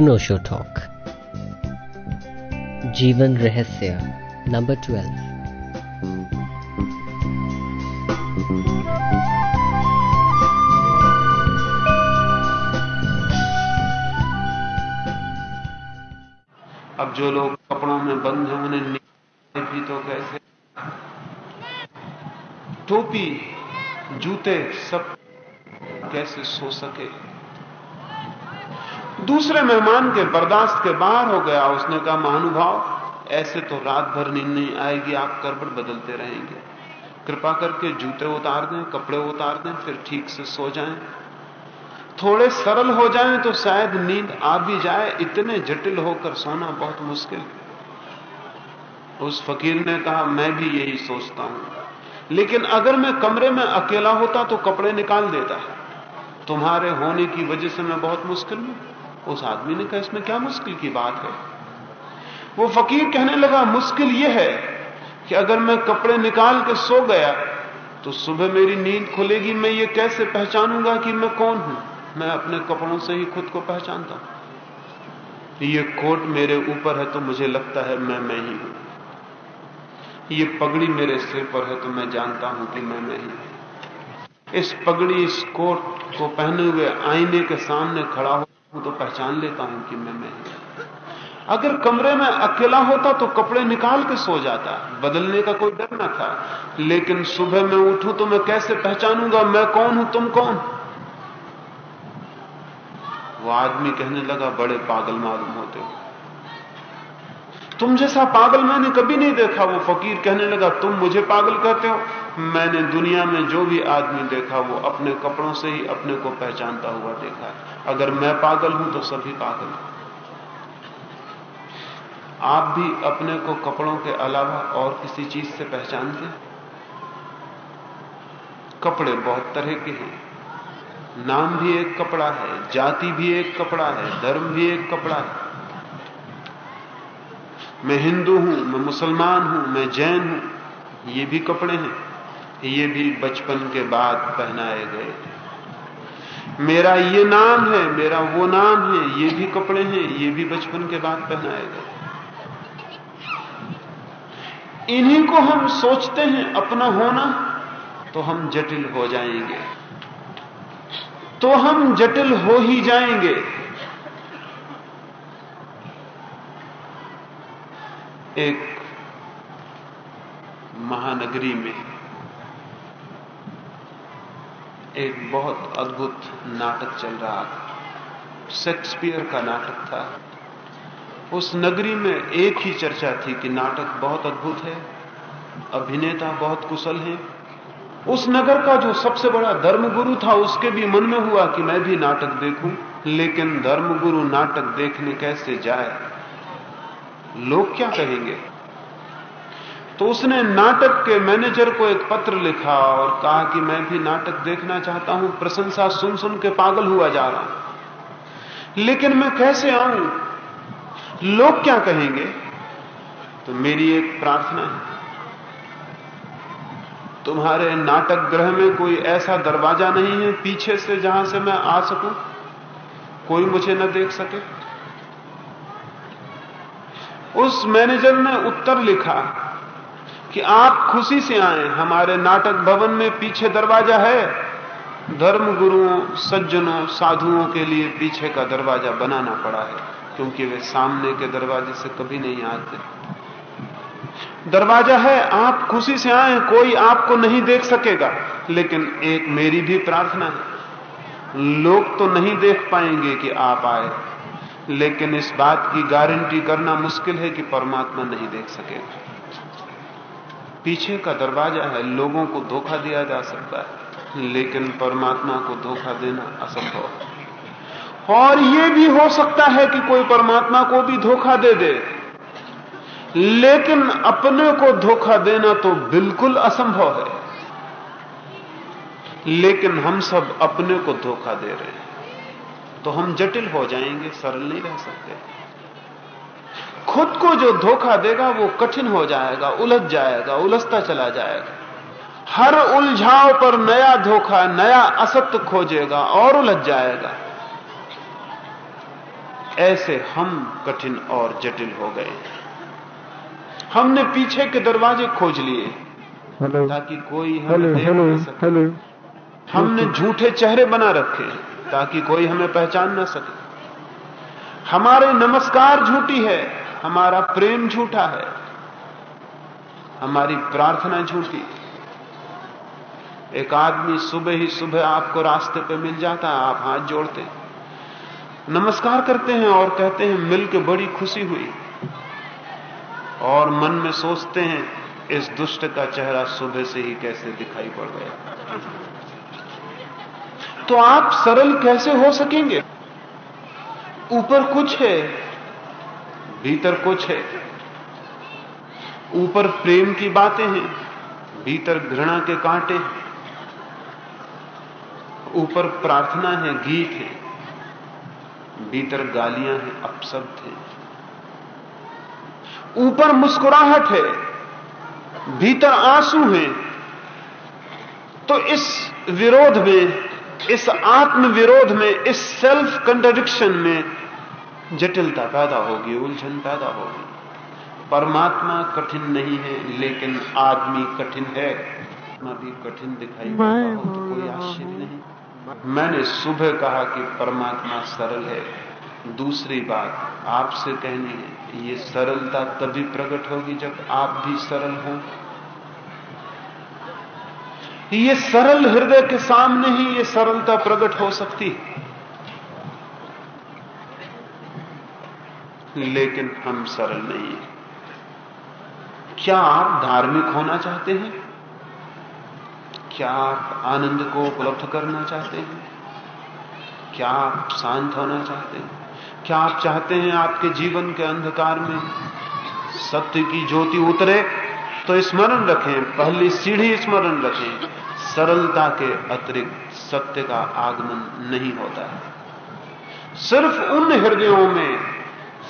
अनोशो talk. जीवन रहस्य, number twelve. अब जो लोग कपड़ों में बंद हैं, उन्हें भी तो कैसे? टोपी, जूते सब कैसे सो सके? दूसरे मेहमान के बर्दाश्त के बाहर हो गया। उसने कहा, महानुभाव, ऐसे तो रात भर नींद नहीं आएगी, आप करबट बदलते रहेंगे। कृपा करके जूते उतार दें, कपड़े उतार दें, फिर ठीक से सो जाएँ। थोड़े सरल हो जाएँ तो शायद नींद आ भी जाए। इतने जटिल होकर सोना बहुत मुश्किल। उस फकीर ने कहा, मैं भी यही सोचता हूँ। लेकिन अगर मैं कमरे में अकेला होता तो कपड़े निकाल देता। तुम्हारे होने की वजह से मैं बहुत मुश्किल में उस आदमी ने कहा, इसमें क्या मुश्किल की बात है? वो फकीर कहने लगा, मुश्किल यह है कि अगर मैं कपड़े निकाल के सो गया तो सुबह मेरी नींद खुलेगी, मैं ये कैसे पहचानूँगा कि मैं कौन हूँ? मैं अपने कपड़ों से ही खुद को पहचानता हूँ। ये कोट मेरे ऊपर है तो मुझे लगता है मैं मैं ही हूँ। ये पगड़ी मेरे सिर पर है तो मैं जानता हूँ कि मैं मैं ही हूँ। इस पगड़ी, इस कोट को पहने हुए आईने के सामने खड़ा हूँ तो पहचान लेता हूँ कि मैं मैं अगर कमरे में अकेला होता तो कपड़े निकाल के सो जाता, बदलने का कोई डर ना था। लेकिन सुबह मैं उठूं तो मैं कैसे पहचानूँगा मैं कौन हूँ, तुम कौन? वो आदमी कहने लगा, बड़े पागल मालूम होते हो। तुम जैसा पागल मैंने कभी नहीं देखा। वो फकीर कहने लगा, तुम मुझे पागल कहते हो? मैंने दुनिया में जो भी आदमी देखा, वो अपने कपड़ों से ही अपने को पहचानता हुआ देखा है। अगर मैं पागल हूँ तो सभी पागल आप भी अपने को कपड़ों के अलावा और किसी चीज़ से पहचानते कपड़े बहुत तरह के हैं। नाम भी एक कपड़ा है, जाति भी एक कपड़ा है, धर्म भी एक कपड़ा है। मैं हिंदू हूँ, मैं मुसलमान हूँ, मैं जैन हूँ। ये भी कपड़े हैं। ये भी बचपन के बाद पहनाए गए मेरा ये नाम है, मेरा वो नाम है, ये भी कपड़े हैं, ये भी बचपन के बाद पहनाए गए। इन्हीं को हम सोचते हैं, अपना होना तो हम जटिल हो जाएँगे। तो हम जटिल हो ही जाएँगे। एक महानगरी में एक बहुत अद्भुत नाटक चल रहा था। शेक्सपियर का नाटक था। उस नगरी में एक ही चर्चा थी कि नाटक बहुत अद्भुत है, अभिनेता बहुत कुशल हैं। उस नगर का जो सबसे बड़ा धर्मगुरु था, उसके भी मन में हुआ कि मैं भी नाटक देखूँ, लेकिन धर्मगुरु नाटक देखने कैसे जाए? लोग क्या कहेंगे? तो उसने नाटक के मैनेजर को एक पत्र लिखा और कहा कि मैं भी नाटक देखना चाहता हूँ, प्रशंसा सुन सुन के पागल हुआ जा रहा हूँ। लेकिन मैं कैसे आऊँ? लोग क्या कहेंगे? तो मेरी एक प्रार्थना है। तुम्हारे नाटक ग्रह में कोई ऐसा दरवाज़ा नहीं है पीछे से जहाँ से मैं आ सकूँ? कोई मुझे न देख सके? उस मैनेजर ने उत्तर लिखा कि आप खुशी से आए, हमारे नाटक भवन में पीछे दरवाज़ा है। धर्म गुरुओं सज्जनों, साधुओं के लिए पीछे का दरवाज़ा बनाना पड़ा है, क्योंकि वे सामने के दरवाजे से कभी नहीं आते। दरवाज़ा है, आप खुशी से आए, कोई आपको नहीं देख सकेगा, लेकिन एक मेरी भी प्रार्थना है। लोग तो नहीं देख पाएँगे कि आप आए। लेकिन इस बात की गारंटी करना मुश्किल है कि परमात्मा नहीं देख सकेगा पीछे का दरवाज़ा है, लोगों को धोखा दिया जा सकता है, लेकिन परमात्मा को धोखा देना असंभव है। और यह भी हो सकता है कि कोई परमात्मा को भी धोखा दे दे, लेकिन अपने को धोखा देना तो बिल्कुल असंभव है। लेकिन हम सब अपने को धोखा दे रहे हैं। तो हम जटिल हो जाएँगे सरल नहीं रह सकते। खुद को जो धोखा देगा वो कठिन हो जाएगा उलझ जाएगा उलझता चला जाएगा। हर उलझाव पर नया धोखा नया असत्य खोजेगा और उलझ जाएगा। ऐसे हम कठिन और जटिल हो गए। हमने पीछे के दरवाजे खोज लिए ताकि कोई हेलो हमें देख हेलो सके। हेलो। हमने झूठे चेहरे बना रखे। ताकि कोई हमें पहचान ना सके। हमारे नमस्कार झूठी है, हमारा प्रेम झूठा है, हमारी प्रार्थना झूठी एक आदमी सुबह ही सुबह आपको रास्ते पे मिल जाता है, आप हाथ जोड़ते नमस्कार करते हैं और कहते हैं मिल के बड़ी खुशी हुई। और मन में सोचते हैं, इस दुष्ट का चेहरा सुबह से ही कैसे दिखाई पड़ गया। तो आप सरल कैसे हो सकेंगे? ऊपर कुछ है, भीतर कुछ है। ऊपर प्रेम की बातें हैं, भीतर घृणा के कांटे हैं। ऊपर प्रार्थना है, गीत है। भीतर गालियाँ हैं, अपशब्द हैं। ऊपर मुस्कुराहट है, भीतर आँसू हैं। तो इस विरोध में इस आत्म विरोध में इस सेल्फ कंट्रडिक्शन में जटिलता पैदा होगी उलझन पैदा होगी। परमात्मा कठिन नहीं है लेकिन आदमी कठिन है। आत्मा भी कठिन दिखाई हो तो कोई आश्चर्य नहीं। मैंने सुबह कहा कि परमात्मा सरल है। दूसरी बात आपसे कहनी है ये सरलता तभी प्रकट होगी जब आप भी सरल हों। ये सरल हृदय के सामने ही ये सरलता प्रकट हो सकती है। लेकिन हम सरल नहीं हैं। क्या आप धार्मिक होना चाहते हैं? क्या आप आनंद को उपलब्ध करना चाहते हैं? क्या आप शांत होना चाहते हैं? क्या आप चाहते हैं आपके जीवन के अंधकार में सत्य की ज्योति उतरे? तो स्मरण रखें, पहली सीढ़ी स्मरण रखें। सरलता के अतिरिक्त सत्य का आगमन नहीं होता है। सिर्फ़ उन हृदयों में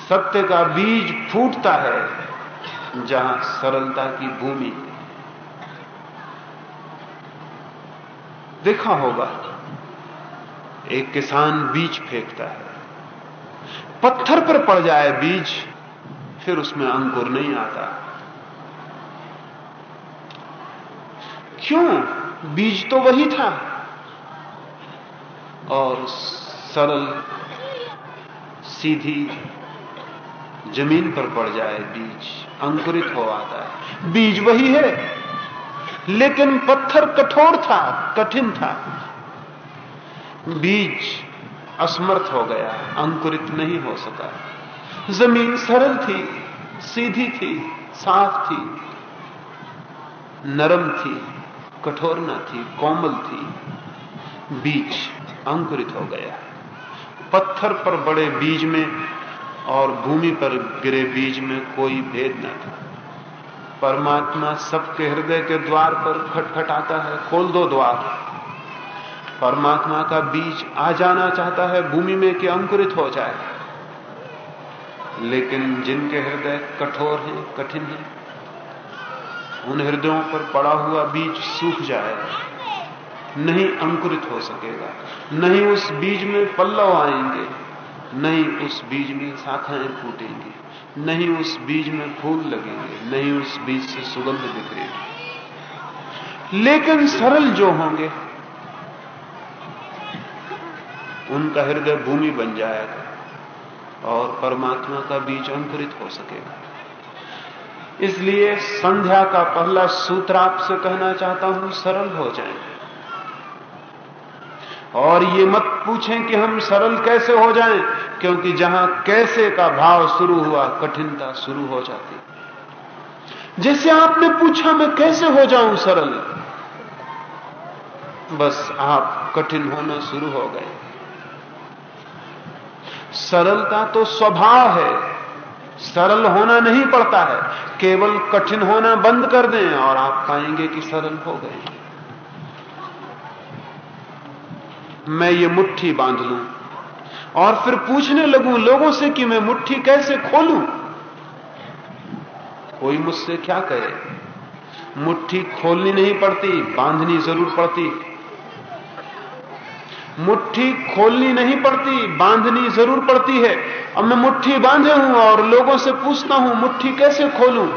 सत्य का बीज फूटता है, जहाँ सरलता की भूमि देखा होगा, एक किसान बीज फेंकता है। पत्थर पर पड़ जाए बीज, फिर उसमें अंकुर नहीं आता। क्यों? बीज तो वही था। और सरल, सीधी ज़मीन पर पड़ जाए बीज, अंकुरित हो आता है। बीज वही है, लेकिन पत्थर कठोर था, कठिन था। बीज असमर्थ हो गया, अंकुरित नहीं हो सका। ज़मीन सरल थी, सीधी थी, साफ़ थी, नरम थी। कठोर न थी, कोमल थी, बीज अंकुरित हो गया। पत्थर पर बड़े बीज में और भूमि पर गिरे बीज में कोई भेद न था। परमात्मा सबके हृदय के द्वार पर खटखटाता है, खोल दो द्वार। परमात्मा का बीज आ जाना चाहता है, भूमि में कि अंकुरित हो जाए। लेकिन जिनके हृदय कठोर हैं, कठिन हैं उन हृदयों पर पड़ा हुआ बीज सूख जाएगा नहीं अंकुरित हो सकेगा। नहीं उस बीज में पल्लव आएँगे। नहीं उस बीज में शाखाएँ फूटेंगी। नहीं उस बीज में फूल लगेंगे। नहीं उस बीज से सुगंध बिखरेगी। लेकिन सरल जो होंगे, उनका हृदय भूमि बन जाएगा और परमात्मा का बीज अंकुरित हो सकेगा। इसलिए संध्या का पहला सूत्र आपसे कहना चाहता हूँ, सरल हो जाए। और ये मत पूछें कि हम सरल कैसे हो जाएँ, क्योंकि जहाँ कैसे का भाव शुरू हुआ, कठिनता शुरू हो जाती। जैसे आपने पूछा, मैं कैसे हो जाऊँ सरल? बस आप कठिन होना शुरू हो गए। सरलता तो स्वभाव है सरल होना नहीं पड़ता है। केवल कठिन होना बंद कर दें और आप पाएँगे कि सरल हो गए। मैं ये मुट्ठी बाँध लूँ और फिर पूछने लगूं लोगों से कि मैं मुट्ठी कैसे खोलूं? कोई मुझसे क्या कहे? मुट्ठी खोलनी नहीं पड़ती, बांधनी ज़रूर पड़ती। मुट्ठी खोलनी नहीं पड़ती, बांधनी ज़रूर पड़ती है। अब मैं मुट्ठी बांधे हूँ और लोगों से पूछता हूँ, मुट्ठी कैसे खोलूं?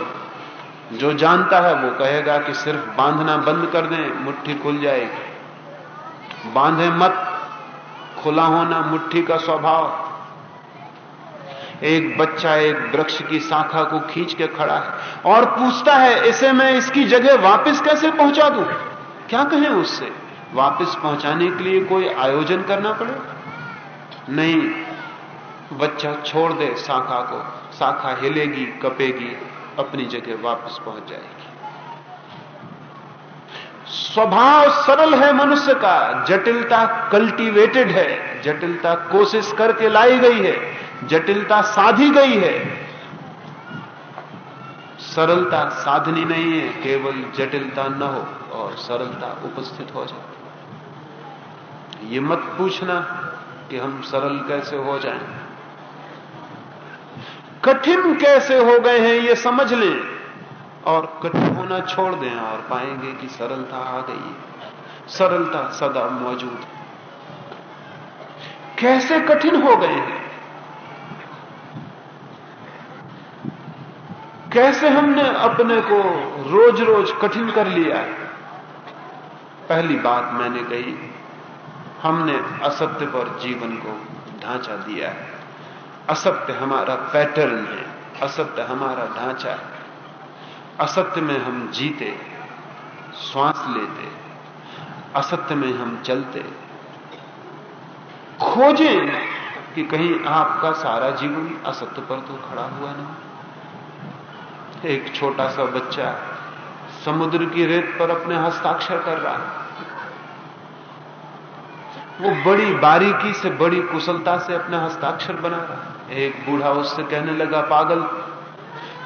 जो जानता है वो कहेगा कि सिर्फ़ बांधना बंद कर दें, मुट्ठी खुल जाएगी। बांधे मत, खुला होना मुट्ठी का स्वभाव। एक बच्चा एक वृक्ष की शाखा को खींच के खड़ा है और पूछता है, इसे मैं इसकी जगह वापस कैसे पहुँचा दूँ? क्या कहें उससे? वापस पहुँचाने के लिए कोई आयोजन करना पड़े? नहीं। बच्चा छोड़ दे, शाखा को। शाखा हिलेगी, कपेगी, अपनी जगह वापस पहुँच जाएगी। स्वभाव सरल है मनुष्य का। जटिलता कल्टीवेटेड है। जटिलता कोशिश करके लाई गई है। जटिलता साधी गई है। सरलता साधनी नहीं है। केवल जटिलता न हो और सरलता उपस्थित हो जाए ये मत पूछना कि हम सरल कैसे हो जाएँ। कठिन कैसे हो गए हैं ये समझ लें और कठिन होना छोड़ दें और पाएँगे कि सरलता आ गई है। सरलता सदा मौजूद है। कैसे कठिन हो गए हैं? कैसे हमने अपने को रोज रोज कठिन कर लिया है? पहली बात मैंने कही हमने असत्य पर जीवन को ढांचा दिया है। असत्य हमारा पैटर्न है। असत्य हमारा ढांचा है। असत्य में हम जीते, श्वास लेते, असत्य में हम चलते। खोजें कि कहीं आपका सारा जीवन असत्य पर तो खड़ा हुआ नहीं एक छोटा सा बच्चा समुद्र की रेत पर अपने हस्ताक्षर कर रहा है। वो बड़ी बारीकी से, बड़ी कुशलता से अपना हस्ताक्षर बना रहा एक बूढ़ा उससे कहने लगा, पागल,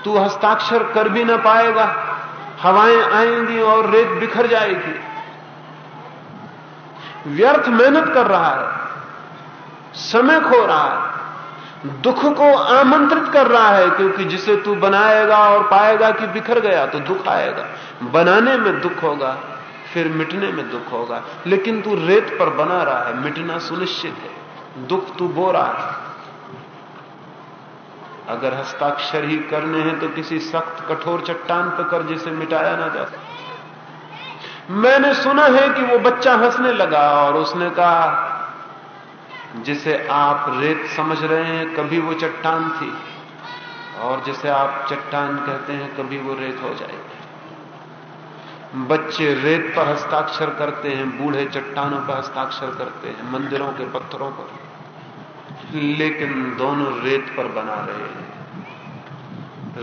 तू हस्ताक्षर कर भी ना पाएगा। हवाएँ आएँगी और रेत बिखर जाएगी। व्यर्थ मेहनत कर रहा है। समय खो रहा है। दुख को आमंत्रित कर रहा है, क्योंकि जिसे तू बनाएगा और पाएगा कि बिखर गया तो दुख आएगा। बनाने में दुख होगा। फिर मिटने में दुख होगा। लेकिन तू रेत पर बना रहा है, मिटना सुनिश्चित है। दुख तू बो रहा है। अगर हस्ताक्षर ही करने हैं तो किसी सख्त, कठोर चट्टान पर कर जिसे मिटाया ना जा मैंने सुना है कि वो बच्चा हंसने लगा और उसने कहा, जिसे आप रेत समझ रहे हैं, कभी वो चट्टान थी। और जिसे आप चट्टान कहते हैं, कभी वो रेत हो जाएगी। बच्चे रेत पर हस्ताक्षर करते हैं, बूढ़े चट्टानों पर हस्ताक्षर करते हैं, मंदिरों के पत्थरों पर। लेकिन दोनों रेत पर बना रहे हैं।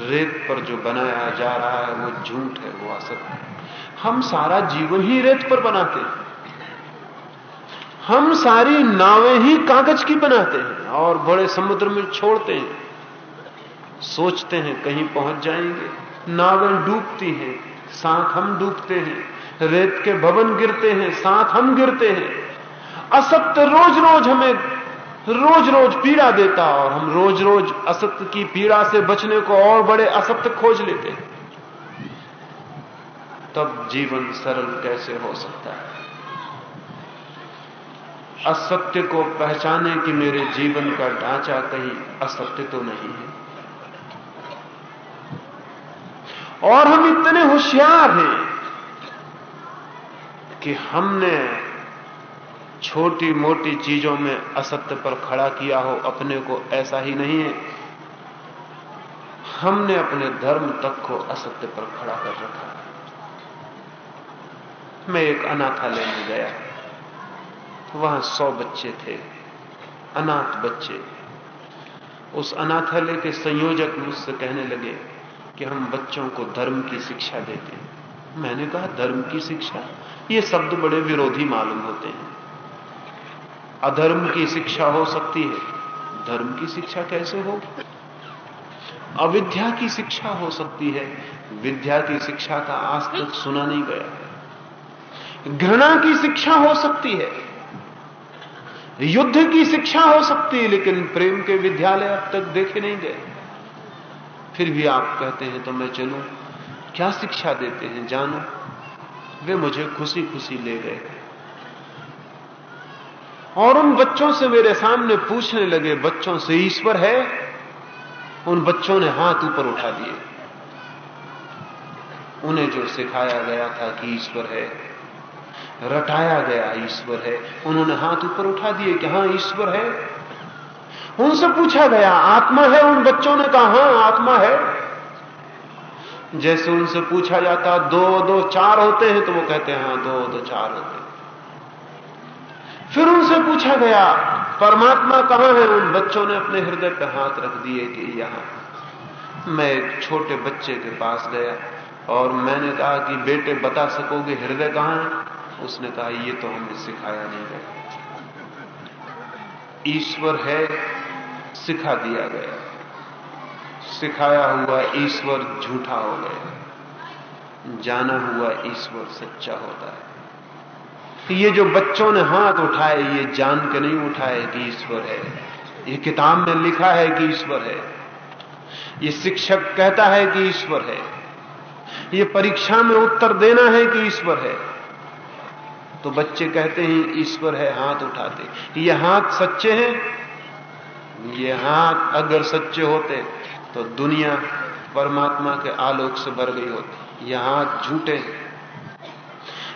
रेत पर जो बनाया जा रहा है, वो झूठ है, वो असत है। हम सारा जीवन ही रेत पर बनाते हैं। हम सारी नावें ही कागज़ की बनाते हैं और बड़े समुद्र में छोड़ते हैं। सोचते हैं कहीं पहुँच जाएँगे। नावें डूबती हैं। साथ हम डूबते हैं, रेत के भवन गिरते हैं, साथ हम गिरते हैं। असत्य रोज रोज हमें रोज रोज पीड़ा देता और हम रोज रोज असत्य की पीड़ा से बचने को और बड़े असत्य खोज लेते हैं। तब जीवन सरल कैसे हो सकता है? असत्य को पहचाने कि मेरे जीवन का ढांचा कहीं असत्य तो नहीं है। और हम इतने होशियार हैं कि हमने छोटी मोटी चीज़ों में असत्य पर खड़ा किया हो, अपने को ऐसा ही नहीं है। हमने अपने धर्म तक को असत्य पर खड़ा कर रखा है। मैं एक अनाथालय में गया। वहाँ सौ बच्चे थे, अनाथ बच्चे। उस अनाथालय के संयोजक मुझसे कहने लगे कि हम बच्चों को धर्म की शिक्षा देते हैं। मैंने कहा, धर्म की शिक्षा? ये शब्द बड़े विरोधी मालूम होते हैं। अधर्म की शिक्षा हो सकती है। धर्म की शिक्षा कैसे हो? अविद्या की शिक्षा हो सकती है। विद्या की शिक्षा का आज तक सुना नहीं गया घृणा की शिक्षा हो सकती है। युद्ध की शिक्षा हो सकती है, लेकिन प्रेम के विद्यालय अब तक देखे नहीं गए। फिर भी आप कहते हैं तो मैं चलूँ। क्या शिक्षा देते हैं, जानो? वे मुझे खुशी खुशी ले गए। और उन बच्चों से मेरे सामने पूछने लगे, बच्चों से ईश्वर है? उन बच्चों ने हाथ ऊपर उठा दिए। उन्हें जो सिखाया गया था कि ईश्वर है, रटाया गया ईश्वर है, उन्होंने हाथ ऊपर उठा दिए कि हाँ, ईश्वर है। उनसे पूछा गया, आत्मा है उन बच्चों ने कहा, हाँ, आत्मा है। जैसे उनसे पूछा जाता, दो दो, चार होते हैं तो वो कहते हैं हाँ दो दो, चार होते हैं। फिर उनसे पूछा गया, परमात्मा कहाँ है? उन बच्चों ने अपने हृदय पर हाथ रख दिए कि यहाँ। मैं एक छोटे बच्चे के पास गया और मैंने कहा कि, बेटे, बता सकोगे हृदय कहाँ है? उसने कहा, ये तो हमें सिखाया नहीं गया ईश्वर है सिखा दिया गया। सिखाया हुआ ईश्वर झूठा हो गया। जाना हुआ ईश्वर सच्चा होता है। ये जो बच्चों ने हाथ उठाए, ये जान के नहीं उठाए कि ईश्वर है। ये किताब में लिखा है कि ईश्वर है। ये शिक्षक कहता है कि ईश्वर है। ये परीक्षा में उत्तर देना है कि ईश्वर है। तो बच्चे कहते हैं, ईश्वर है हाथ उठाते। ये हाथ सच्चे हैं ये हाथ अगर सच्चे होते तो दुनिया परमात्मा के आलोक से भर गई होती। ये हाथ झूठे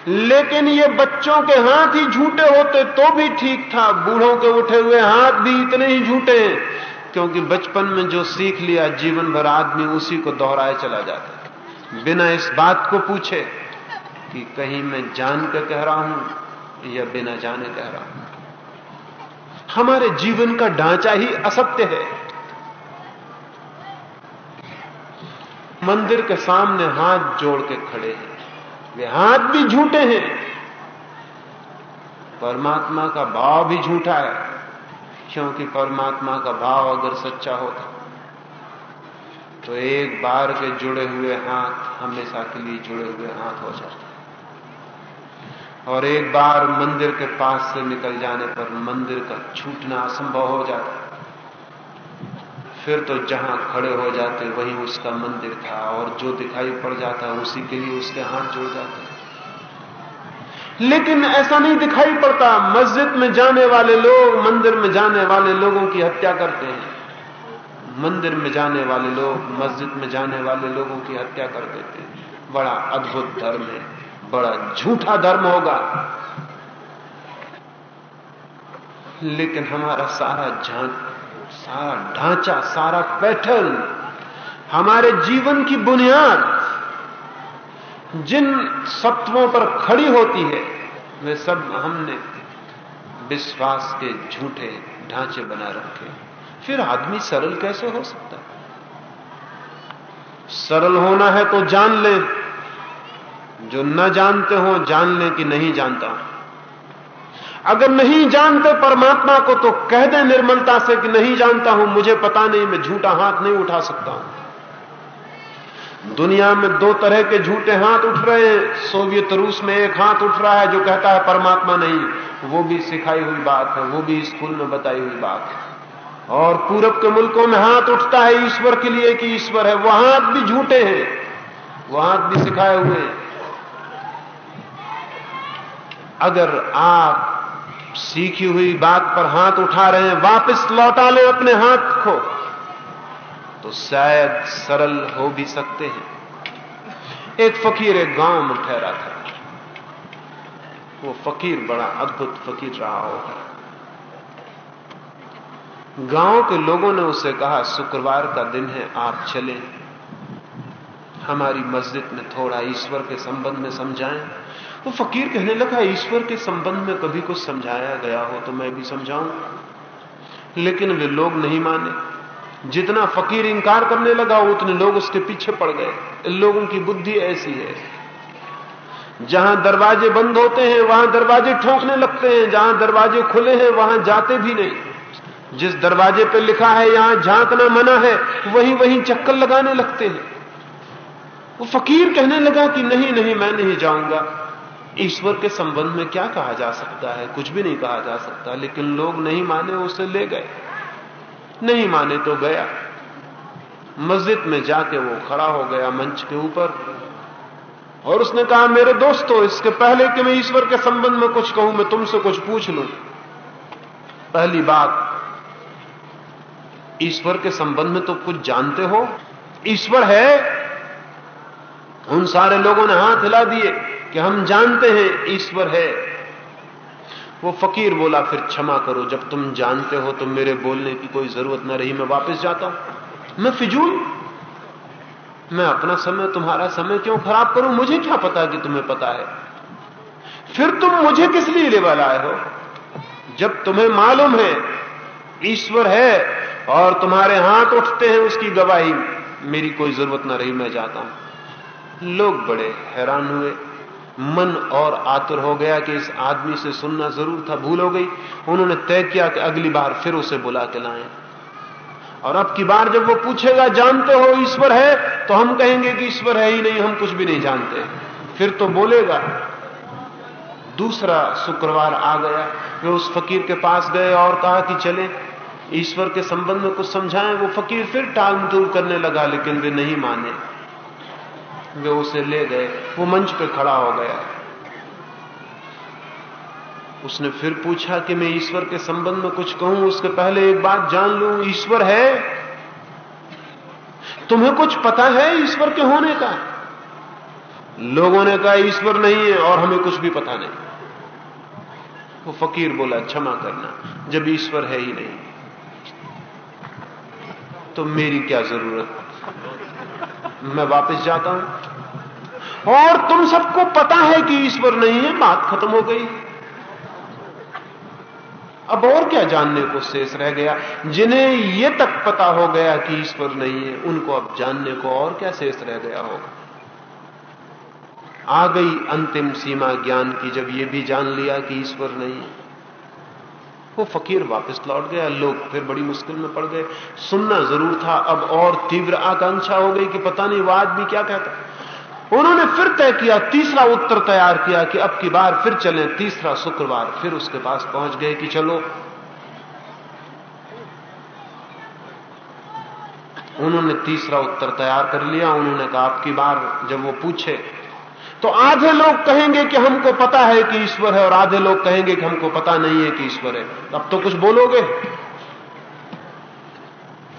लेकिन ये बच्चों के हाथ ही झूठे होते तो भी ठीक था। बूढ़ों के उठे हुए हाथ भी इतने ही झूठे हैं, क्योंकि बचपन में जो सीख लिया जीवन भर आदमी, उसी को दोहराए चला जाता बिना इस बात को पूछे कि कहीं मैं जान कर कह रहा हूँ या बिना जाने कह रहा हूँ। हमारे जीवन का ढांचा ही असत्य है। मंदिर के सामने हाथ जोड़ के खड़े हैं। वे हाथ भी झूठे हैं। परमात्मा का भाव भी झूठा है। क्योंकि परमात्मा का भाव अगर सच्चा होता तो एक बार के जुड़े हुए हाथ हमेशा के लिए जुड़े हुए हाथ हो जाते। और एक बार मंदिर के पास से निकल जाने पर मंदिर का छूटना असंभव हो जाता। फिर तो जहाँ खड़े हो जाते, वहीं उसका मंदिर था और जो दिखाई पड़ जाता, उसी के लिए उसके हाथ जुड़ जाते। लेकिन ऐसा नहीं दिखाई पड़ता, मस्जिद में जाने वाले लोग, मंदिर में जाने वाले लोगों की हत्या करते हैं। मंदिर में जाने वाले लोग, मस्जिद में जाने वाले लोगों की हत्या कर देते हैं। बड़ा अद्भुत धर्म है। बड़ा झूठा धर्म होगा। लेकिन हमारा सारा झाँक सारा ढांचा, सारा पैटर्न, हमारे जीवन की बुनियाद, जिन सत्वों पर खड़ी होती है, वे सब हमने विश्वास के झूठे ढांचे बना रखे फिर आदमी सरल कैसे हो सकता सरल होना है तो जान ले। जो न जानते हो, जान ले कि नहीं जानता हूँ। अगर नहीं जानते परमात्मा को तो कह दे निर्मलता से कि नहीं जानता हूँ, मुझे पता नहीं, मैं झूठा हाथ नहीं उठा सकता हूँ। दुनिया में दो तरह के झूठे हाथ उठ रहे हैं। सोवियत रूस में एक हाथ उठ रहा है जो कहता है परमात्मा नहीं, वो भी सिखाई हुई बात है, वो भी स्कूल में बताई हुई बात है। और पूरब के मुल्कों में हाथ उठता है ईश्वर के लिए कि ईश्वर है, वो हाथ भी झूठे हैं, वो हाथ भी सिखाए हुए हैं। अगर आप सीखी हुई बात पर हाथ उठा रहे हैं, वापस लौटा लो अपने हाथ को तो शायद सरल हो भी सकते हैं। एक फकीर एक गाँव में ठहरा था। वो फकीर बड़ा अद्भुत फकीर रहा होगा। गाँव के लोगों ने उसे कहा, शुक्रवार का दिन है, आप चले। हमारी मस्जिद में थोड़ा ईश्वर के संबंध में समझाएँ। वो फकीर कहने लगा, ईश्वर के संबंध में कभी कुछ समझाया गया हो तो मैं भी समझाऊं। लेकिन वे लोग नहीं माने। जितना फकीर इंकार करने लगा, उतने लोग उसके पीछे पड़ गए। लोगों की बुद्धि ऐसी है। जहाँ दरवाजे बंद होते हैं, वहाँ दरवाजे ठोकने लगते हैं। जहाँ दरवाजे खुले हैं, वहाँ जाते भी नहीं। जिस दरवाजे पर लिखा है, यहाँ झांकना मना है, वहीं वहीं चक्कर लगाने लगते हैं। वो फकीर कहने लगा कि नहीं नहीं, मैं नहीं जाऊँगा। ईश्वर के संबंध में क्या कहा जा सकता है? कुछ भी नहीं कहा जा सकता, लेकिन लोग नहीं माने उसे ले गए। नहीं माने तो गया। मस्जिद में जाके वो खड़ा हो गया मंच के ऊपर। और उसने कहा, मेरे दोस्तों, इसके पहले कि मैं ईश्वर के संबंध में कुछ कहूँ, मैं तुमसे कुछ पूछ लूँ। पहली बात, ईश्वर के संबंध में तो कुछ जानते हो? ईश्वर है। उन सारे लोगों ने हाथ हिला दिए। कि हम जानते हैं ईश्वर है। वो फकीर बोला, फिर क्षमा करो, जब तुम जानते हो तो मेरे बोलने की कोई ज़रूरत ना रही, मैं वापस जाता हूँ। मैं फिजूल। मैं अपना समय, तुम्हारा समय क्यों खराब करूँ? मुझे क्या पता कि तुम्हें पता है? फिर तुम मुझे किस लिए ले लाए हो? जब तुम्हें मालूम है, ईश्वर है, और तुम्हारे हाथ उठते हैं उसकी गवाही, मेरी कोई ज़रूरत ना रही, मैं जाता हूँ। लोग बड़े हैरान हुए। मन और आतुर हो गया कि इस आदमी से सुनना ज़रूर था, भूल हो गई। उन्होंने तय किया कि अगली बार फिर उसे बुला के लाए। और अब की बार जब वो पूछेगा जानते हो ईश्वर है तो हम कहेंगे कि ईश्वर है ही नहीं, हम कुछ भी नहीं जानते। फिर तो बोलेगा, दूसरा शुक्रवार आ गया, वे उस फकीर के पास गए और कहा कि चले, ईश्वर के संबंध में कुछ समझाएँ। वो फकीर फिर टाल मटूल करने लगा, लेकिन वे नहीं माने। वे उसे ले गए, वो मंच पे खड़ा हो गया। उसने फिर पूछा कि मैं ईश्वर के संबंध में कुछ कहूँ? उसके पहले एक बात जान लूँ, ईश्वर है? तुम्हें कुछ पता है ईश्वर के होने का? लोगों ने कहा, ईश्वर नहीं है और हमें कुछ भी पता नहीं। वो फकीर बोला, क्षमा करना, जब ईश्वर है ही नहीं तो मेरी क्या ज़रूरत? मैं वापस जाता हूँ। और तुम सबको पता है कि ईश्वर नहीं है, बात खत्म हो गई। अब और क्या जानने को शेष रह गया? जिन्हें यह तक पता हो गया कि ईश्वर नहीं है, उनको अब जानने को और क्या शेष रह गया होगा? आ गई अंतिम सीमा ज्ञान की, जब यह भी जान लिया कि ईश्वर नहीं है। वो फकीर वापस लौट गया, लोग फिर बड़ी मुश्किल में पड़ गए। सुनना ज़रूर था, अब और तीव्र आकांक्षा हो गई कि पता नहीं वो आदमी क्या कहता उन्होंने फिर तय किया, तीसरा उत्तर तैयार किया कि अब की बार फिर चलें, तीसरा शुक्रवार, फिर उसके पास पहुँच गए कि चलो। उन्होंने तीसरा उत्तर तैयार कर लिया, उन्होंने कहा, अब की बार जब वो पूछे तो आधे लोग कहेंगे कि हमको पता है कि ईश्वर है और आधे लोग कहेंगे कि हमको पता नहीं है कि ईश्वर है। अब तो कुछ बोलोगे?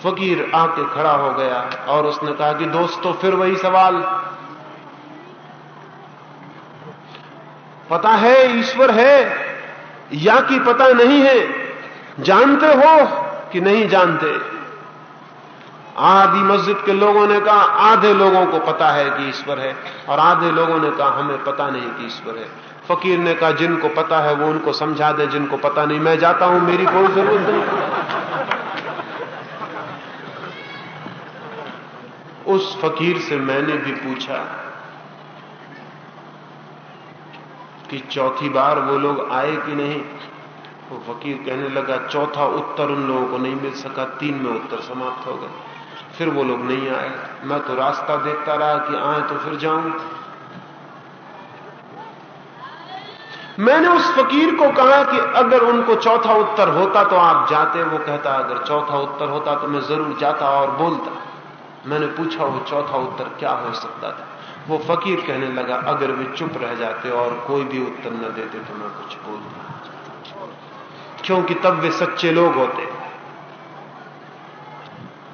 फकीर आके खड़ा हो गया और उसने कहा कि दोस्तों फिर वही सवाल। पता है ईश्वर है या कि पता नहीं है? जानते हो कि नहीं जानते? आदि मस्जिद के लोगों ने कहा, आधे लोगों को पता है कि ईश्वर है, और आधे लोगों ने कहा, हमें पता नहीं कि ईश्वर है। फकीर ने कहा, जिनको पता है वो उनको समझा दे, जिनको पता नहीं, मैं जाता हूँ, मेरी कोई ज़रूरत नहीं उस फकीर से मैंने भी पूछा कि चौथी बार वो लोग आए कि नहीं? वो फकीर कहने लगा, चौथा उत्तर उन लोगों को नहीं मिल सका, तीन में उत्तर समाप्त हो गए। फिर वो लोग नहीं आए। मैं तो रास्ता देखता रहा कि आए तो फिर जाऊँ। मैंने उस फकीर को कहा कि अगर उनको चौथा उत्तर होता तो आप जाते। वो कहता, अगर चौथा उत्तर होता तो मैं ज़रूर जाता और बोलता। मैंने पूछा, वो चौथा उत्तर क्या हो सकता था? वो फकीर कहने लगा, अगर वे चुप रह जाते और कोई भी उत्तर न देते तो मैं कुछ बोलता। क्योंकि तब वे सच्चे लोग होते।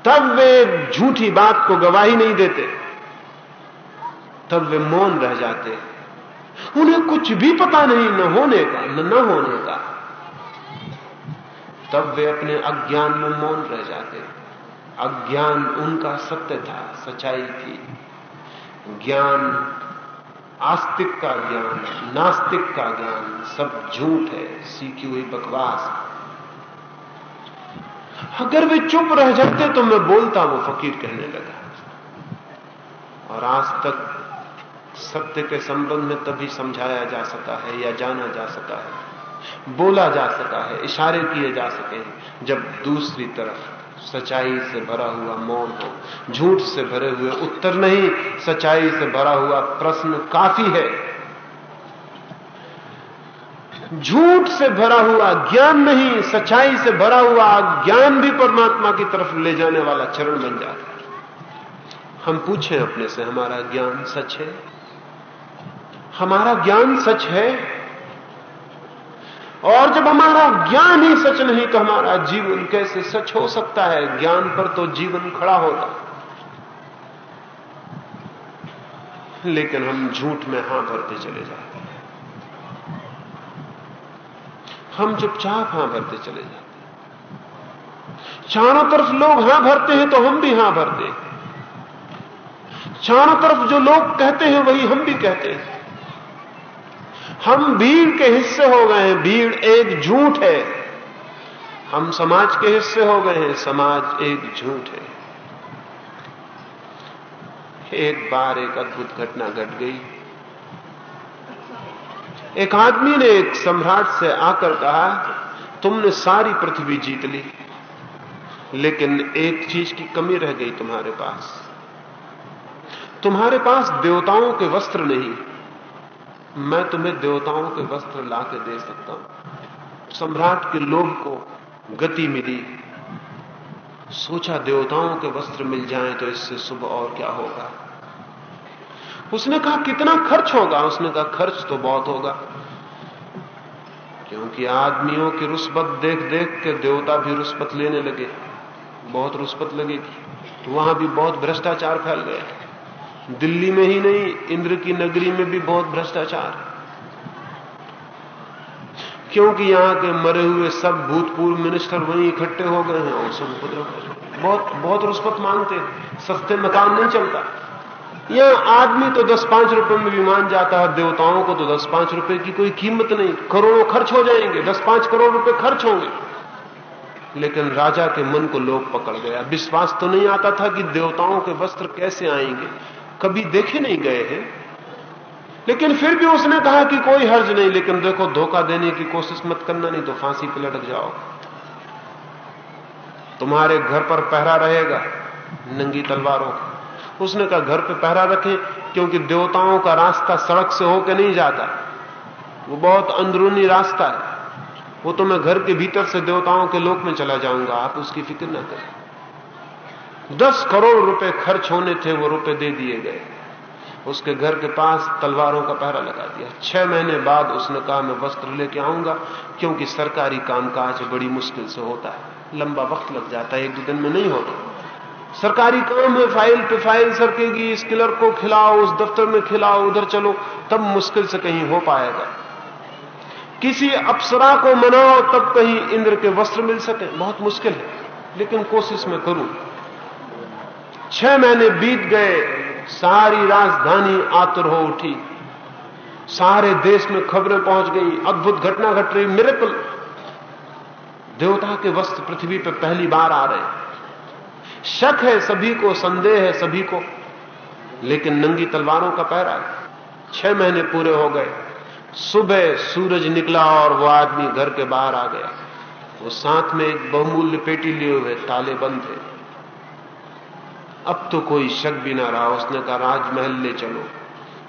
तब वे झूठी बात को गवाही नहीं देते। तब वे मौन रह जाते। उन्हें कुछ भी पता नहीं, न होने का, न न होने का। तब वे अपने अज्ञान में मौन रह जाते। अज्ञान उनका सत्य था, सच्चाई थी। ज्ञान, आस्तिक का ज्ञान, नास्तिक का ज्ञान सब झूठ है, सीखी हुई बकवास। अगर वे चुप रह जाते तो मैं बोलता, वो फकीर कहने लगा। और आज तक सत्य के संबंध में तभी समझाया जा सका है या जाना जा सका है, बोला जा सका है, इशारे किए जा सके हैं, जब दूसरी तरफ़ सच्चाई से भरा हुआ मौन हो, झूठ से भरे हुए उत्तर नहीं, सच्चाई से भरा हुआ प्रश्न काफ़ी है। झूठ से भरा हुआ ज्ञान नहीं, सच्चाई से भरा हुआ ज्ञान भी परमात्मा की तरफ़ ले जाने वाला चरण बन जाता है। हम पूछें अपने से, हमारा ज्ञान सच है? हमारा ज्ञान सच है? और जब हमारा ज्ञान ही सच नहीं तो हमारा जीवन कैसे सच हो सकता है? ज्ञान पर तो जीवन खड़ा होता लेकिन हम झूठ में हाँ भरते चले जाते हैं हम चुपचाप हाँ भरते चले जाते हैं। चारों तरफ़ लोग हाँ भरते हैं तो हम भी हाँ भरते हैं। चारों तरफ़ जो लोग कहते हैं वही हम भी कहते हैं। हम भीड़ के हिस्से हो गए हैं, भीड़ एक झूठ है। हम समाज के हिस्से हो गए हैं, समाज एक झूठ है। एक बार एक अद्भुत घटना घट गट गई। एक आदमी ने एक सम्राट से आकर कहा, तुमने सारी पृथ्वी जीत ली, लेकिन एक चीज़ की कमी रह गई तुम्हारे पास। तुम्हारे पास देवताओं के वस्त्र नहीं। मैं तुम्हें देवताओं के वस्त्र ला के दे सकता हूँ। सम्राट के लोभ को गति मिली। सोचा, देवताओं के वस्त्र मिल जाएँ तो इससे शुभ और क्या होगा? उसने कहा, कितना खर्च होगा? उसने कहा, खर्च तो बहुत होगा। क्योंकि आदमियों की रुस्बत देख देख के देवता भी रुस्बत लेने लगे। बहुत रुस्बत लगेगी। तो वहाँ भी बहुत भ्रष्टाचार फैल गया दिल्ली में ही नहीं, इंद्र की नगरी में भी बहुत भ्रष्टाचार क्योंकि यहाँ के मरे हुए सब भूतपूर्व मिनिस्टर वहीं इकट्ठे हो गए हैं, और सब बहुत बहुत रुष्पत मांगते सस्ते मकान नहीं चलता। यहाँ आदमी तो दस पाँच रुपए में भी मान जाता है, देवताओं को तो दस पाँच रुपए की कोई कीमत नहीं। करोड़ों खर्च हो जाएँगे, दस पाँच करोड़ रुपए खर्च होंगे। लेकिन राजा के मन को लोग पकड़ गया। विश्वास तो नहीं आता था कि देवताओं के वस्त्र कैसे आएँगे। कभी देखे नहीं गए हैं। लेकिन फिर भी उसने कहा कि कोई हर्ज नहीं, लेकिन देखो, धोखा देने की कोशिश मत करना, नहीं तो फांसी पर लटक जाओ। तुम्हारे घर पर पहरा रहेगा, नंगी तलवारों का। उसने कहा घर पे पहरा रखें, क्योंकि देवताओं का रास्ता सड़क से होकर नहीं जाता। वो बहुत अंदरूनी रास्ता है। वो तो मैं घर के भीतर से देवताओं के लोक में चला जाऊँगा, आप उसकी फ़िक्र न करें। दस करोड़ रुपए खर्च होने थे, वो रुपए दे दिए गए। उसके घर के पास तलवारों का पहरा लगा दिया। छह महीने बाद उसने कहा, मैं वस्त्र लेके आऊँगा, क्योंकि सरकारी कामकाज बड़ी मुश्किल से होता है। लंबा वक्त लग जाता है, एक दो दिन में नहीं होता। सरकारी काम है फ़ाइल पे फ़ाइल सरकेगी, इस क्लर्क को खिलाओ, उस दफ्तर में खिलाओ, उधर चलो, तब मुश्किल से कहीं हो पाएगा। किसी अप्सरा को मनाओ, तब कहीं इंद्र के वस्त्र मिल सके। बहुत मुश्किल है, लेकिन कोशिश में करूँ। छह महीने बीत गए, सारी राजधानी आतुर हो उठी। सारे देश में खबरें पहुँच गई, अद्भुत घटना घट रही मिरेकल देवता के वस्त्र पृथ्वी पर पहली बार आ रहे। शक है सभी को, संदेह है सभी को, लेकिन नंगी तलवारों का पहरा है। छह महीने पूरे हो गए। सुबह सूरज निकला और वो आदमी घर के बाहर आ गया। वो साथ में एक बहुमूल्य पेटी लिए हुए ताले बंद थे। अब तो कोई शक भी ना रहा। उसने कहा, राजमहल ले चलो।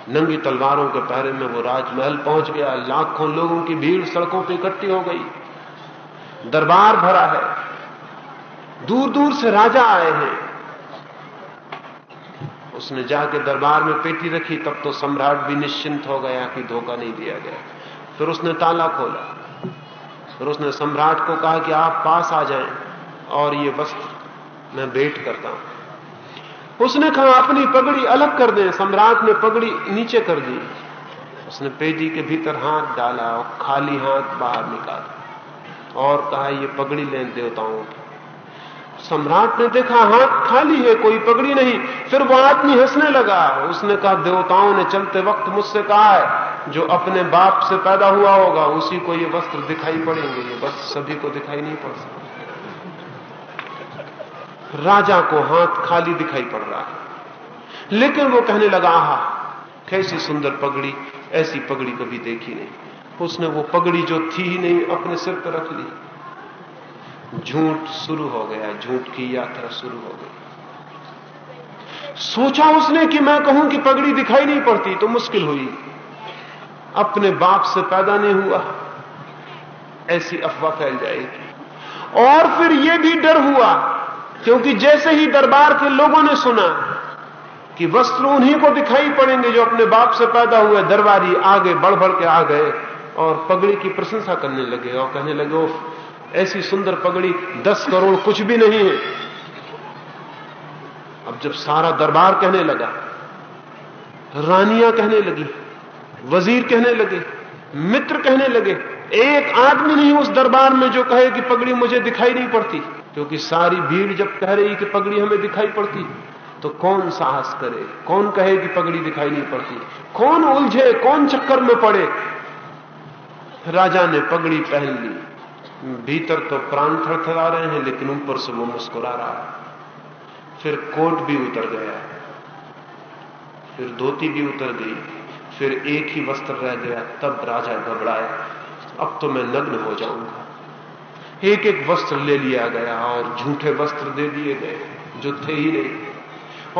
नंगी तलवारों के पहरे में वो राजमहल पहुँच गया। लाखों लोगों की भीड़ सड़कों पर इकट्ठी हो गई। दरबार भरा है। दूर दूर से राजा आए हैं। उसने जाके दरबार में पेटी रखी, तब तो सम्राट भी निश्चिंत हो गया कि धोखा नहीं दिया गया। फिर उसने ताला खोला। फिर उसने सम्राट को कहा कि आप पास आ जाएँ और ये वस्त्र मैं भेंट करता हूँ। उसने कहा, अपनी पगड़ी अलग कर दें। सम्राट ने पगड़ी नीचे कर दी। उसने पेटी के भीतर हाथ डाला और खाली हाथ बाहर निकाला और कहा, ये पगड़ी लें देवताओं की सम्राट ने देखा, हाथ खाली है, कोई पगड़ी नहीं। फिर वो आदमी हंसने लगा। उसने कहा, देवताओं ने चलते वक्त मुझसे कहा है, जो अपने बाप से पैदा हुआ होगा, उसी को ये वस्त्र दिखाई पड़ेंगे। ये बस सभी को दिखाई नहीं पड़ सकते राजा को हाथ खाली दिखाई पड़ रहा है। लेकिन वो कहने लगा हा कैसी सुंदर पगड़ी, ऐसी पगड़ी कभी देखी नहीं। उसने वो पगड़ी जो थी ही नहीं, अपने सिर पर रख ली। झूठ शुरू हो गया झूठ की यात्रा शुरू हो गई। सोचा उसने कि मैं कहूँ कि पगड़ी दिखाई नहीं पड़ती तो मुश्किल हुई। अपने बाप से पैदा नहीं हुआ। ऐसी अफवाह फैल जाएगी। और फिर यह भी डर हुआ क्योंकि जैसे ही दरबार के लोगों ने सुना कि वस्त्र उन्हीं को दिखाई पड़ेंगे जो अपने बाप से पैदा हुए दरबारी आगे बढ़ बढ़ के आ गए और पगड़ी की प्रशंसा करने लगे और कहने लगे "ओफ, ऐसी सुंदर पगड़ी, दस करोड़ कुछ भी नहीं है। अब जब सारा दरबार कहने लगा, रानियाँ कहने लगी, वज़ीर कहने लगे, मित्र कहने लगे, एक आदमी नहीं उस दरबार में जो कहे कि पगड़ी मुझे दिखाई नहीं पड़ती। क्योंकि सारी भीड़ जब कह रही कि पगड़ी हमें दिखाई पड़ती तो कौन साहस करे? कौन कहे कि पगड़ी दिखाई नहीं पड़ती? कौन उलझे? कौन चक्कर में पड़े? राजा ने पगड़ी पहन ली। भीतर तो प्राण थरथरा रहे हैं, लेकिन ऊपर से वो मुस्कुरा रहा है। फिर कोट भी उतर गया। फिर धोती भी उतर गई। फिर एक ही वस्त्र रह गया, तब राजा घबराया। अब तो मैं नग्न हो जाऊँगा। एक एक वस्त्र ले लिया गया और झूठे वस्त्र दे दिए गए, जो थे ही नहीं।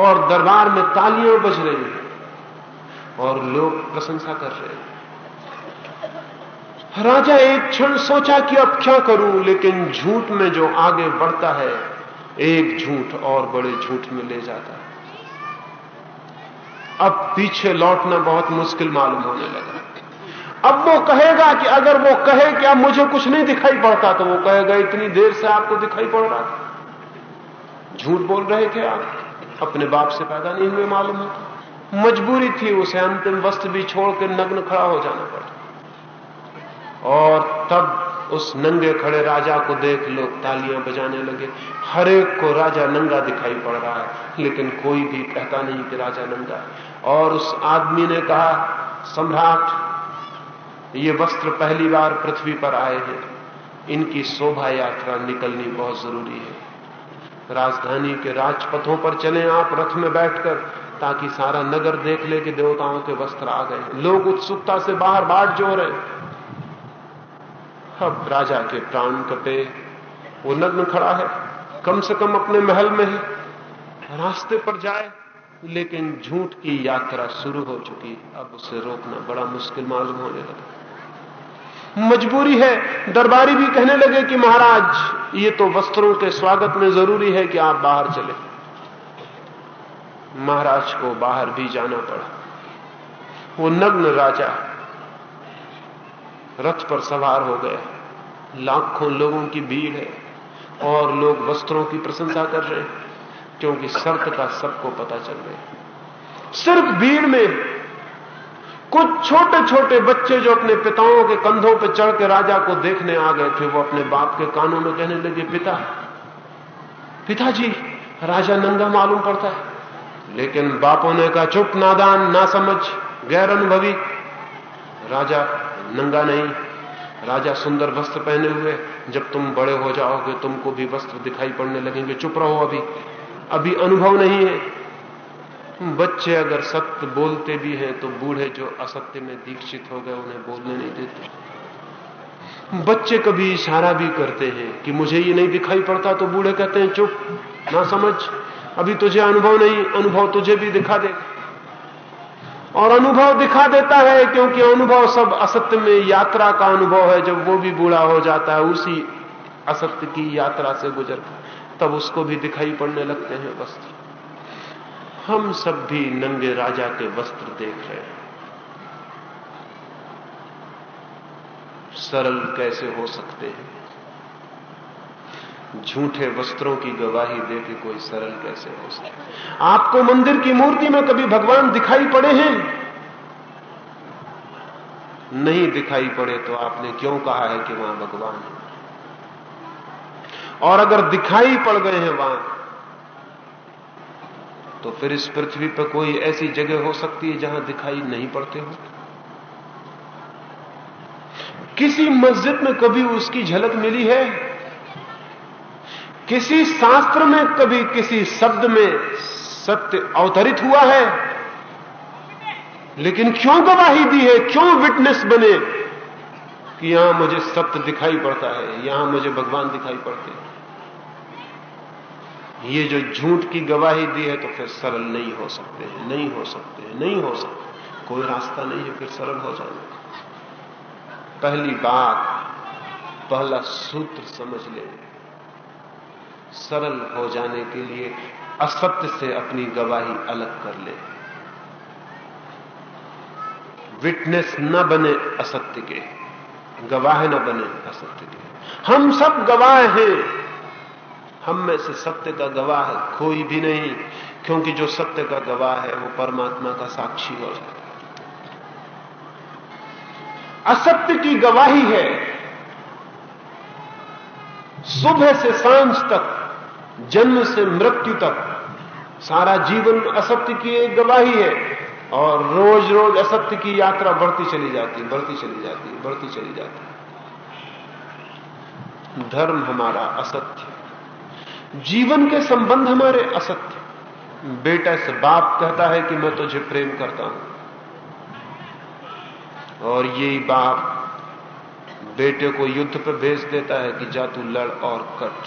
और दरबार में तालियाँ बज रही हैं और लोग प्रशंसा कर रहे हैं। राजा एक क्षण सोचा कि अब क्या करूँ, लेकिन झूठ में जो आगे बढ़ता है, एक झूठ और बड़े झूठ में ले जाता है। अब पीछे लौटना बहुत मुश्किल मालूम होने लगा। अब वो कहेगा कि अगर वो कहे कि अब मुझे कुछ नहीं दिखाई पड़ता तो वो कहेगा, इतनी देर से आपको दिखाई पड़ रहा था। झूठ बोल रहे थे आप, अपने बाप से पैदा नहीं हुए मालूम होता। मजबूरी थी उसे अंतिम वस्त्र भी छोड़ के नग्न खड़ा हो जाना पड़ा। और तब उस नंगे खड़े राजा को देख लोग तालियाँ बजाने लगे। हर एक को राजा नंगा दिखाई पड़ रहा है, लेकिन कोई भी कहता नहीं कि राजा नंगा और उस आदमी ने कहा, सम्राट, ये वस्त्र पहली बार पृथ्वी पर आए हैं। इनकी शोभा यात्रा निकलनी बहुत ज़रूरी है। राजधानी के राजपथों पर चले आप रथ में बैठकर, ताकि सारा नगर देख ले कि देवताओं के वस्त्र आ गए लोग उत्सुकता से बाहर बाट जो रहे अब राजा के प्राण कपे वो नग्न खड़ा है। कम से कम अपने महल में है। रास्ते पर जाए। लेकिन झूठ की यात्रा शुरू हो चुकी। अब उसे रोकना बड़ा मुश्किल मालूम होने लगा। मजबूरी है। दरबारी भी कहने लगे कि महाराज, ये तो वस्त्रों के स्वागत में ज़रूरी है कि आप बाहर चले। महाराज को बाहर भी जाना पड़ा। वो नग्न राजा रथ पर सवार हो गया लाखों लोगों की भीड़ है और लोग वस्त्रों की प्रशंसा कर रहे हैं, क्योंकि शर्त का सबको पता चल है। सिर्फ़ भीड़ में कुछ छोटे छोटे बच्चे जो अपने पिताओं के कंधों पर चढ़ के राजा को देखने आ गए थे, वो अपने बाप के कानों में कहने लगे, पिता, पिताजी, राजा नंगा मालूम पड़ता है। लेकिन बापों ने कहा, चुप, नादान ना समझ गैर अनुभवी। राजा नंगा नहीं। राजा सुंदर वस्त्र पहने हुए, जब तुम बड़े हो जाओगे, तुमको भी वस्त्र दिखाई पड़ने लगेंगे। चुप रहो अभी। अभी अनुभव नहीं है। बच्चे अगर सत्य बोलते भी हैं तो बूढ़े जो असत्य में दीक्षित हो गए, उन्हें बोलने नहीं देते। बच्चे कभी इशारा भी करते हैं कि मुझे ये नहीं दिखाई पड़ता तो बूढ़े कहते हैं, चुप, ना समझ। अभी तुझे अनुभव नहीं, अनुभव तुझे भी दिखा दे। और अनुभव दिखा देता है, क्योंकि अनुभव सब असत्य में यात्रा का अनुभव है। जब वो भी बूढ़ा हो जाता है, उसी असत्य की यात्रा से गुजर तब उसको भी दिखाई पड़ने लगते हैं वस्त्र। हम सब भी नंगे राजा के वस्त्र देख रहे हैं। सरल कैसे हो सकते हैं? झूठे वस्त्रों की गवाही देके कोई सरल कैसे हो सकता आपको मंदिर की मूर्ति में कभी भगवान दिखाई पड़े हैं? नहीं दिखाई पड़े तो आपने क्यों कहा है कि वहाँ भगवान है? और अगर दिखाई पड़ गए हैं वहाँ तो फिर इस पृथ्वी पर कोई ऐसी जगह हो सकती है जहाँ दिखाई नहीं पड़ते हो? किसी मस्जिद में कभी उसकी झलक मिली है? किसी शास्त्र में, कभी किसी शब्द में सत्य अवतरित हुआ है? लेकिन क्यों गवाही दी है? क्यों विटनेस बने? कि यहाँ मुझे सत्य दिखाई पड़ता है, यहाँ मुझे भगवान दिखाई पड़ते हैं। ये जो झूठ की गवाही दी है तो फिर सरल नहीं हो सकते हैं, नहीं हो सकते हैं, नहीं हो सकते कोई रास्ता नहीं है, फिर सरल हो जाने पहली बात, पहला सूत्र समझ ले सरल हो जाने के लिए असत्य से अपनी गवाही अलग कर ले। विटनेस न बने असत्य के, गवाह न बने असत्य के। हम सब गवाह हैं। हम में से सत्य का गवाह कोई भी नहीं, क्योंकि जो सत्य का गवाह है, वो परमात्मा का साक्षी हो जाता है। असत्य की गवाही है। सुबह से साँझ तक जन्म से मृत्यु तक। सारा जीवन असत्य की एक गवाही है और रोज रोज असत्य की यात्रा बढ़ती चली जाती है बढ़ती चली जाती है बढ़ती चली जाती। है धर्म हमारा असत्य जीवन के संबंध हमारे असत्य बेटा से बाप कहता है कि मैं तुझे प्रेम करता हूँ। और यही बाप बेटे को युद्ध पर भेज देता है कि जा तू लड़ और कट।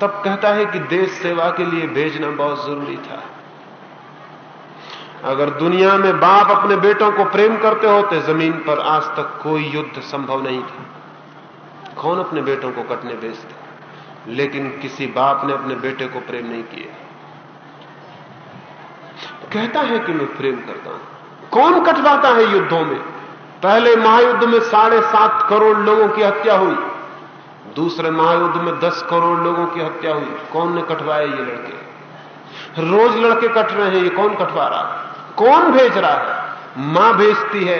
तब कहता है कि देश सेवा के लिए भेजना बहुत ज़रूरी था। अगर दुनिया में बाप अपने बेटों को प्रेम करते होते, ज़मीन पर आज तक कोई युद्ध संभव नहीं था। कौन अपने बेटों को कटने भेजते? लेकिन किसी बाप ने अपने बेटे को प्रेम नहीं किया। कहता है कि मैं प्रेम करता हूँ। कौन कटवाता है युद्धों में? पहले महायुद्ध में साढ़े सात करोड़ लोगों की हत्या हुई। दूसरे महायुद्ध में दस करोड़ लोगों की हत्या हुई। कौन ने कटवाया ये लड़के? रोज लड़के कट रहे हैं, ये कौन कटवा रहा कौन भेज रहा है? माँ भेजती है,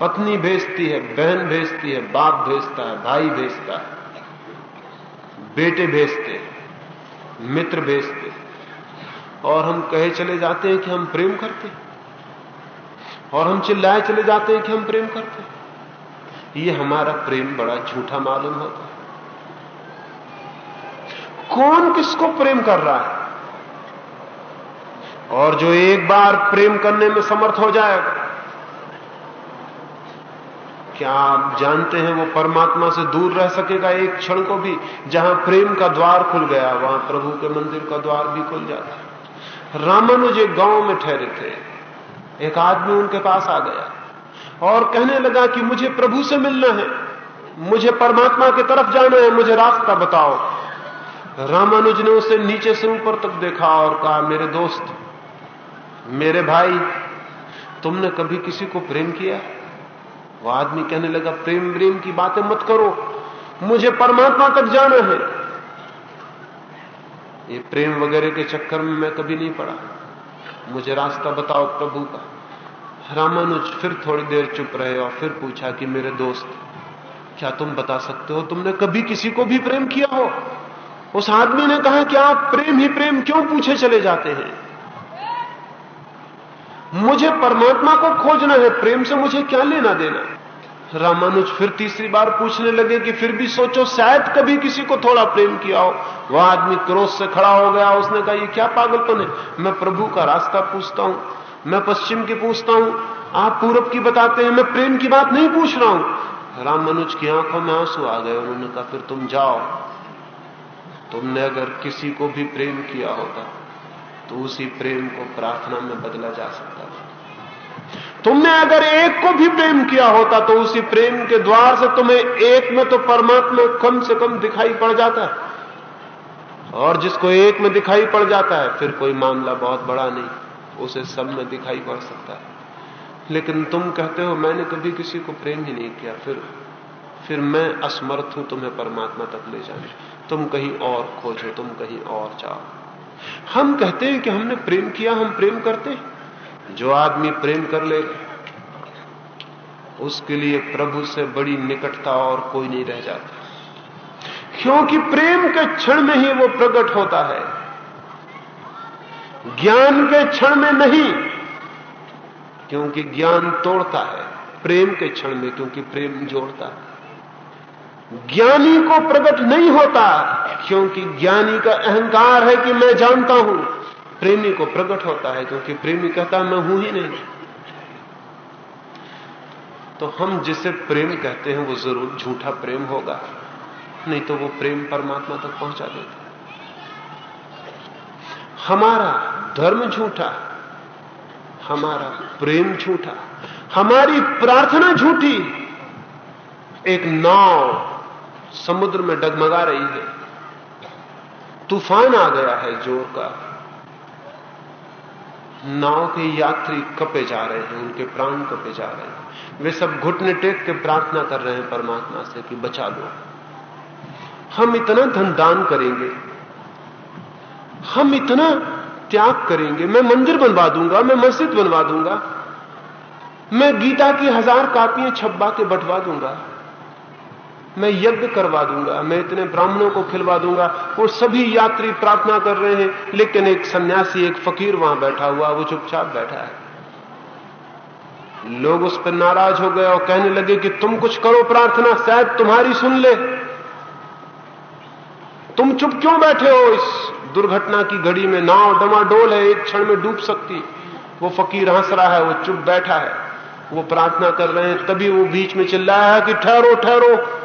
पत्नी भेजती है, बहन भेजती है, बाप भेजता है, भाई भेजता है, बेटे भेजते मित्र भेजते और हम कहे चले जाते हैं कि हम प्रेम करते और हम चिल्लाए चले जाते हैं कि हम प्रेम करते हैं। ये हमारा प्रेम बड़ा झूठा मालूम होता है। कौन किसको प्रेम कर रहा है? और जो एक बार प्रेम करने में समर्थ हो जाएगा, क्या आप जानते हैं वो परमात्मा से दूर रह सकेगा एक क्षण को भी? जहाँ प्रेम का द्वार खुल गया, वहाँ प्रभु के मंदिर का द्वार भी खुल जाता है। रामानुज एक गाँव में ठहरे थे। एक आदमी उनके पास आ गया और कहने लगा कि मुझे प्रभु से मिलना है, मुझे परमात्मा की तरफ़ जाना है, मुझे रास्ता बताओ। रामानुज ने उसे नीचे से ऊपर तक देखा और कहा, मेरे दोस्त, मेरे भाई, तुमने कभी किसी को प्रेम किया? वो आदमी कहने लगा, प्रेम प्रेम की बातें मत करो, मुझे परमात्मा तक जाना है। ये प्रेम वगैरह के चक्कर में मैं कभी नहीं पड़ा। मुझे रास्ता बताओ प्रभु का। रामानुज फिर थोड़ी देर चुप रहे और फिर पूछा कि, मेरे दोस्त, क्या तुम बता सकते हो, तुमने कभी किसी को भी प्रेम किया हो? उस आदमी ने कहा कि आप प्रेम ही प्रेम क्यों पूछे चले जाते हैं? मुझे परमात्मा को खोजना है, प्रेम से मुझे क्या लेना देना? रामानुज फिर तीसरी बार पूछने लगे कि फिर भी सोचो, शायद कभी किसी को थोड़ा प्रेम किया हो। वह आदमी क्रोध से खड़ा हो गया। उसने कहा, ये क्या पागलपन है? मैं प्रभु का रास्ता पूछता हूँ, मैं पश्चिम की पूछता हूँ। आप पूरब की बताते हैं, मैं प्रेम की बात नहीं पूछ रहा हूँ। रामानुज की आँखों में आँसू आ गए। उन्होंने कहा, फिर तुम जाओ तुमने अगर किसी को भी प्रेम किया होता तो उसी प्रेम को प्रार्थना में बदला जा सकता था। तुमने अगर एक को भी प्रेम किया होता तो उसी प्रेम के द्वार से तुम्हें एक में तो परमात्मा कम से कम दिखाई पड़ जाता है। और जिसको एक में दिखाई पड़ जाता है, फिर कोई मामला बहुत बड़ा नहीं, उसे सब में दिखाई पड़ सकता है। लेकिन तुम कहते हो, मैंने कभी किसी को प्रेम ही नहीं किया, फिर फिर मैं असमर्थ हूँ, तुम्हें परमात्मा तक ले जाने। तुम कहीं और खोजो, तुम कहीं और जाओ। हम कहते हैं कि हमने प्रेम किया, हम प्रेम करते हैं। जो आदमी प्रेम कर ले, उसके लिए प्रभु से बड़ी निकटता और कोई नहीं रह जाता। क्योंकि प्रेम के क्षण में ही वो प्रकट होता है। ज्ञान के क्षण में नहीं, क्योंकि ज्ञान तोड़ता है। प्रेम के क्षण में, क्योंकि प्रेम जोड़ता है। ज्ञानी को प्रकट नहीं होता, क्योंकि ज्ञानी का अहंकार है कि मैं जानता हूँ। प्रेमी को प्रकट होता है, क्योंकि प्रेमी कहता मैं हूँ ही नहीं। तो हम जिसे प्रेम कहते हैं, वो ज़रूर झूठा प्रेम होगा। नहीं तो वो प्रेम परमात्मा तक पहुँचा देता हमारा धर्म झूठा, हमारा प्रेम झूठा, हमारी प्रार्थना झूठी, एक नाव समुद्र में डगमगा रही है। तूफ़ान आ गया है ज़ोर का। नाव के यात्री कपे जा रहे हैं, उनके प्राण कपे जा रहे हैं। वे सब घुटने टेक के प्रार्थना कर रहे हैं परमात्मा से कि बचा लो। हम इतना धन दान करेंगे, हम इतना त्याग करेंगे, मैं मंदिर बनवा दूँगा, मैं मस्जिद बनवा दूँगा, मैं गीता की हज़ार कापियाँ छपवा के बंटवा दूँगा। मैं यज्ञ करवा दूँगा, मैं इतने ब्राह्मणों को खिलवा दूँगा। वो सभी यात्री प्रार्थना कर रहे हैं, लेकिन एक सन्यासी, एक फकीर वहाँ बैठा हुआ, वो चुपचाप बैठा है। लोग उस पर नाराज़ हो गए और कहने लगे कि तुम कुछ करो प्रार्थना, शायद तुम्हारी सुन ले। तुम चुप क्यों बैठे हो? इस दुर्घटना की घड़ी में नाव डमाडोल है, एक क्षण में डूब सकती। वो फकीर हंस रहा है, वो चुप बैठा है। वो प्रार्थना कर रहे हैं, तभी वो बीच में चिल्लाया है कि ठहरो ठहरो।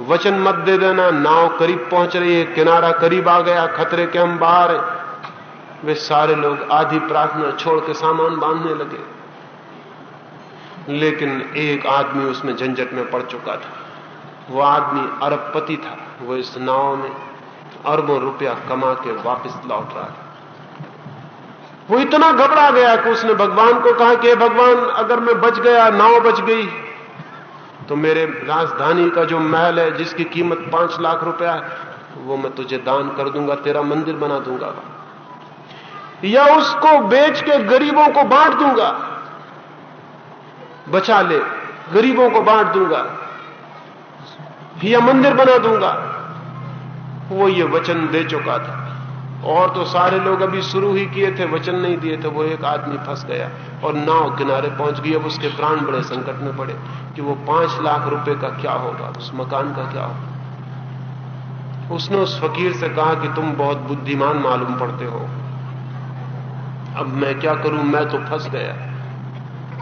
वचन मत दे देना, नाव करीब पहुँच रही है, किनारा करीब आ गया, खतरे के हम बाहर वे सारे लोग आधी प्रार्थना छोड़ के सामान बांधने लगे। लेकिन एक आदमी उसमें झंझट में पड़ चुका था। वो आदमी अरबपति था। वो इस नाव में अरबों रुपया कमा के वापस लौट रहा था। वो इतना घबरा गया कि उसने भगवान को कहा कि भगवान, अगर मैं बच गया, नाव बच गई तो मेरे राजधानी का जो महल है, जिसकी कीमत पाँच लाख रुपया है, वो मैं तुझे दान कर दूँगा, तेरा मंदिर बना दूँगा। या उसको बेच के गरीबों को बांट दूँगा। बचा ले, गरीबों को बांट दूँगा। या मंदिर बना दूँगा। वो ये वचन दे चुका था। और तो सारे लोग अभी शुरू ही किए थे, वचन नहीं दिए थे, वो एक आदमी फंस गया और नाव किनारे पहुँच गई। अब उसके प्राण बड़े संकट में पड़े कि वो पाँच लाख रुपए का क्या होगा, उस मकान का क्या होगा? उसने उस फकीर से कहा कि तुम बहुत बुद्धिमान मालूम पड़ते हो। अब मैं क्या करूँ? मैं तो फंस गया।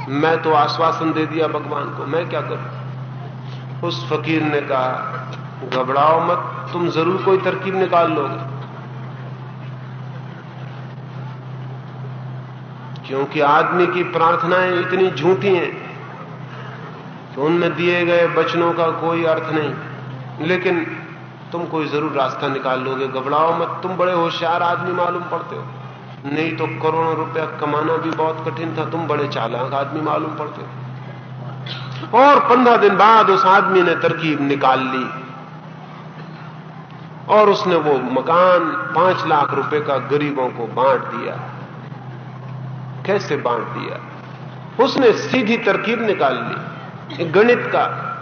मैं तो आश्वासन दे दिया भगवान को, मैं क्या करूँ? उस फकीर ने कहा, घबराओ मत, तुम ज़रूर कोई तरकीब निकाल लोगे। क्योंकि आदमी की प्रार्थनाएँ इतनी झूठी हैं कि उनमें दिए गए वचनों का कोई अर्थ नहीं। लेकिन तुम कोई ज़रूर रास्ता निकाल लोगे, घबराओ मत। तुम बड़े होशियार आदमी मालूम पड़ते हो। नहीं तो करोड़ों रुपया कमाना भी बहुत कठिन था। तुम बड़े चालाक आदमी मालूम पड़ते हो। और पंद्रह दिन बाद उस आदमी ने तरकीब निकाल ली। और उसने वो मकान पाँच लाख रुपए का गरीबों को बांट दिया। कैसे बांट दिया? उसने सीधी तरकीब निकाल ली गणित का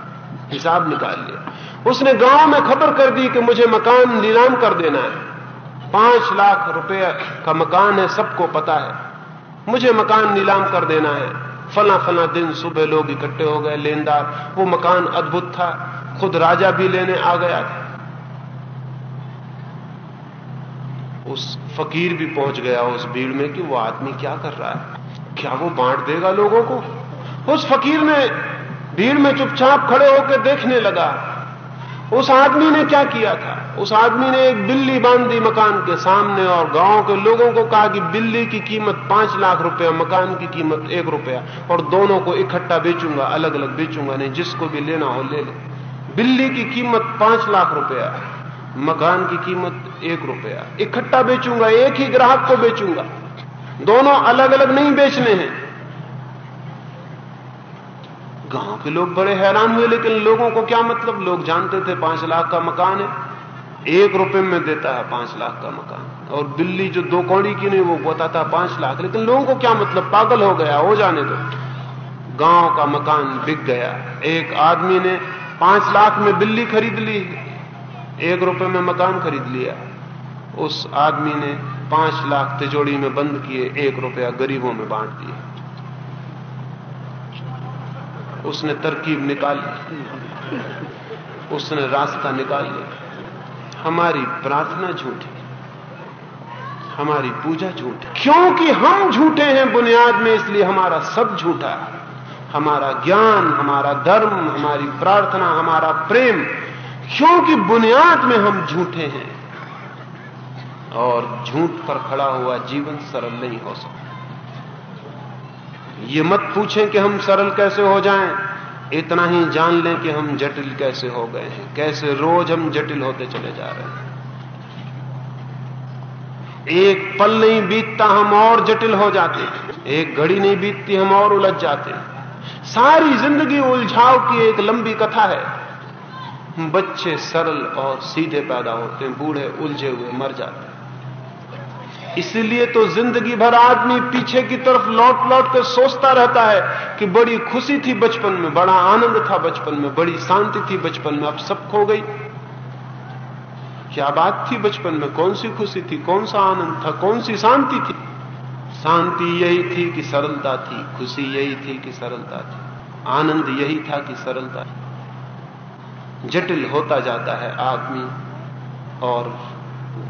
हिसाब निकाल लिया। उसने गाँव में खबर कर दी कि मुझे मकान नीलाम कर देना है। पाँच लाख रुपए का मकान है, सबको पता है। मुझे मकान नीलाम कर देना है। फला फला दिन सुबह लोग इकट्ठे हो गए, लेनदार। वो मकान अद्भुत था। खुद राजा भी लेने आ गया था। उस फकीर भी पहुँच गया उस भीड़ में कि वो आदमी क्या कर रहा है? क्या वो बांट देगा लोगों को? उस फकीर ने भीड़ में चुपचाप खड़े होकर देखने लगा। उस आदमी ने क्या किया था? उस आदमी ने एक बिल्ली बाँध दी मकान के सामने और गाँव के लोगों को कहा कि बिल्ली की कीमत पाँच लाख रुपया, मकान की कीमत एक रुपया और दोनों को इकट्ठा बेचूँगा अलग अलग बेचूँगा, नहीं, जिसको भी लेना हो ले ले। बिल्ली की कीमत पाँच लाख रुपया मकान की कीमत एक रुपया। इकट्ठा बेचूँगा, एक ही ग्राहक को बेचूँगा। दोनों अलग अलग नहीं बेचने हैं। गाँव के लोग बड़े हैरान हुए, लेकिन लोगों को क्या मतलब? लोग जानते थे पाँच लाख का मकान है, एक रुपए में देता है पाँच लाख का मकान। और बिल्ली जो दो कौड़ी की नहीं वो बताता पाँच लाख। लेकिन लोगों को क्या मतलब? पागल हो गया, हो जाने दो। गाँव का मकान बिक गया। एक आदमी ने पाँच लाख में बिल्ली खरीद ली एक रुपए में मकान खरीद लिया। उस आदमी ने पाँच लाख तिजोड़ी में बंद किए, एक रुपया गरीबों में बांट दिया। उसने तरकीब निकाल उसने रास्ता निकाल लिया। हमारी प्रार्थना झूठी हमारी पूजा झूठी क्योंकि हम झूठे हैं, बुनियाद में इसलिए हमारा सब झूठा है। हमारा ज्ञान, हमारा धर्म, हमारी प्रार्थना, हमारा प्रेम क्योंकि बुनियाद में हम झूठे हैं और झूठ पर खड़ा हुआ जीवन सरल नहीं हो सकता। ये मत पूछें कि हम सरल कैसे हो जाएँ। इतना ही जान लें कि हम जटिल कैसे हो गए हैं। कैसे रोज हम जटिल होते चले जा रहे हैं। एक पल नहीं बीतता, हम और जटिल हो जाते एक घड़ी नहीं बीतती, हम और उलझ जाते सारी ज़िंदगी उलझाव की एक लंबी कथा है। बच्चे सरल और सीधे पैदा होते हैं, बूढ़े उलझे हुए, मर जाते हैं। इसलिए तो ज़िंदगी भर आदमी पीछे की तरफ़ लौट लौट कर सोचता रहता है कि बड़ी खुशी थी बचपन में, बड़ा आनंद था बचपन में, बड़ी शांति थी बचपन में, अब सब खो गई। क्या बात थी बचपन में? कौन सी खुशी थी? कौन सा आनंद था? कौन सी शांति थी? शांति यही थी कि सरलता थी, खुशी यही थी कि सरलता थी, आनंद यही था कि सरलता जटिल होता जाता है आदमी और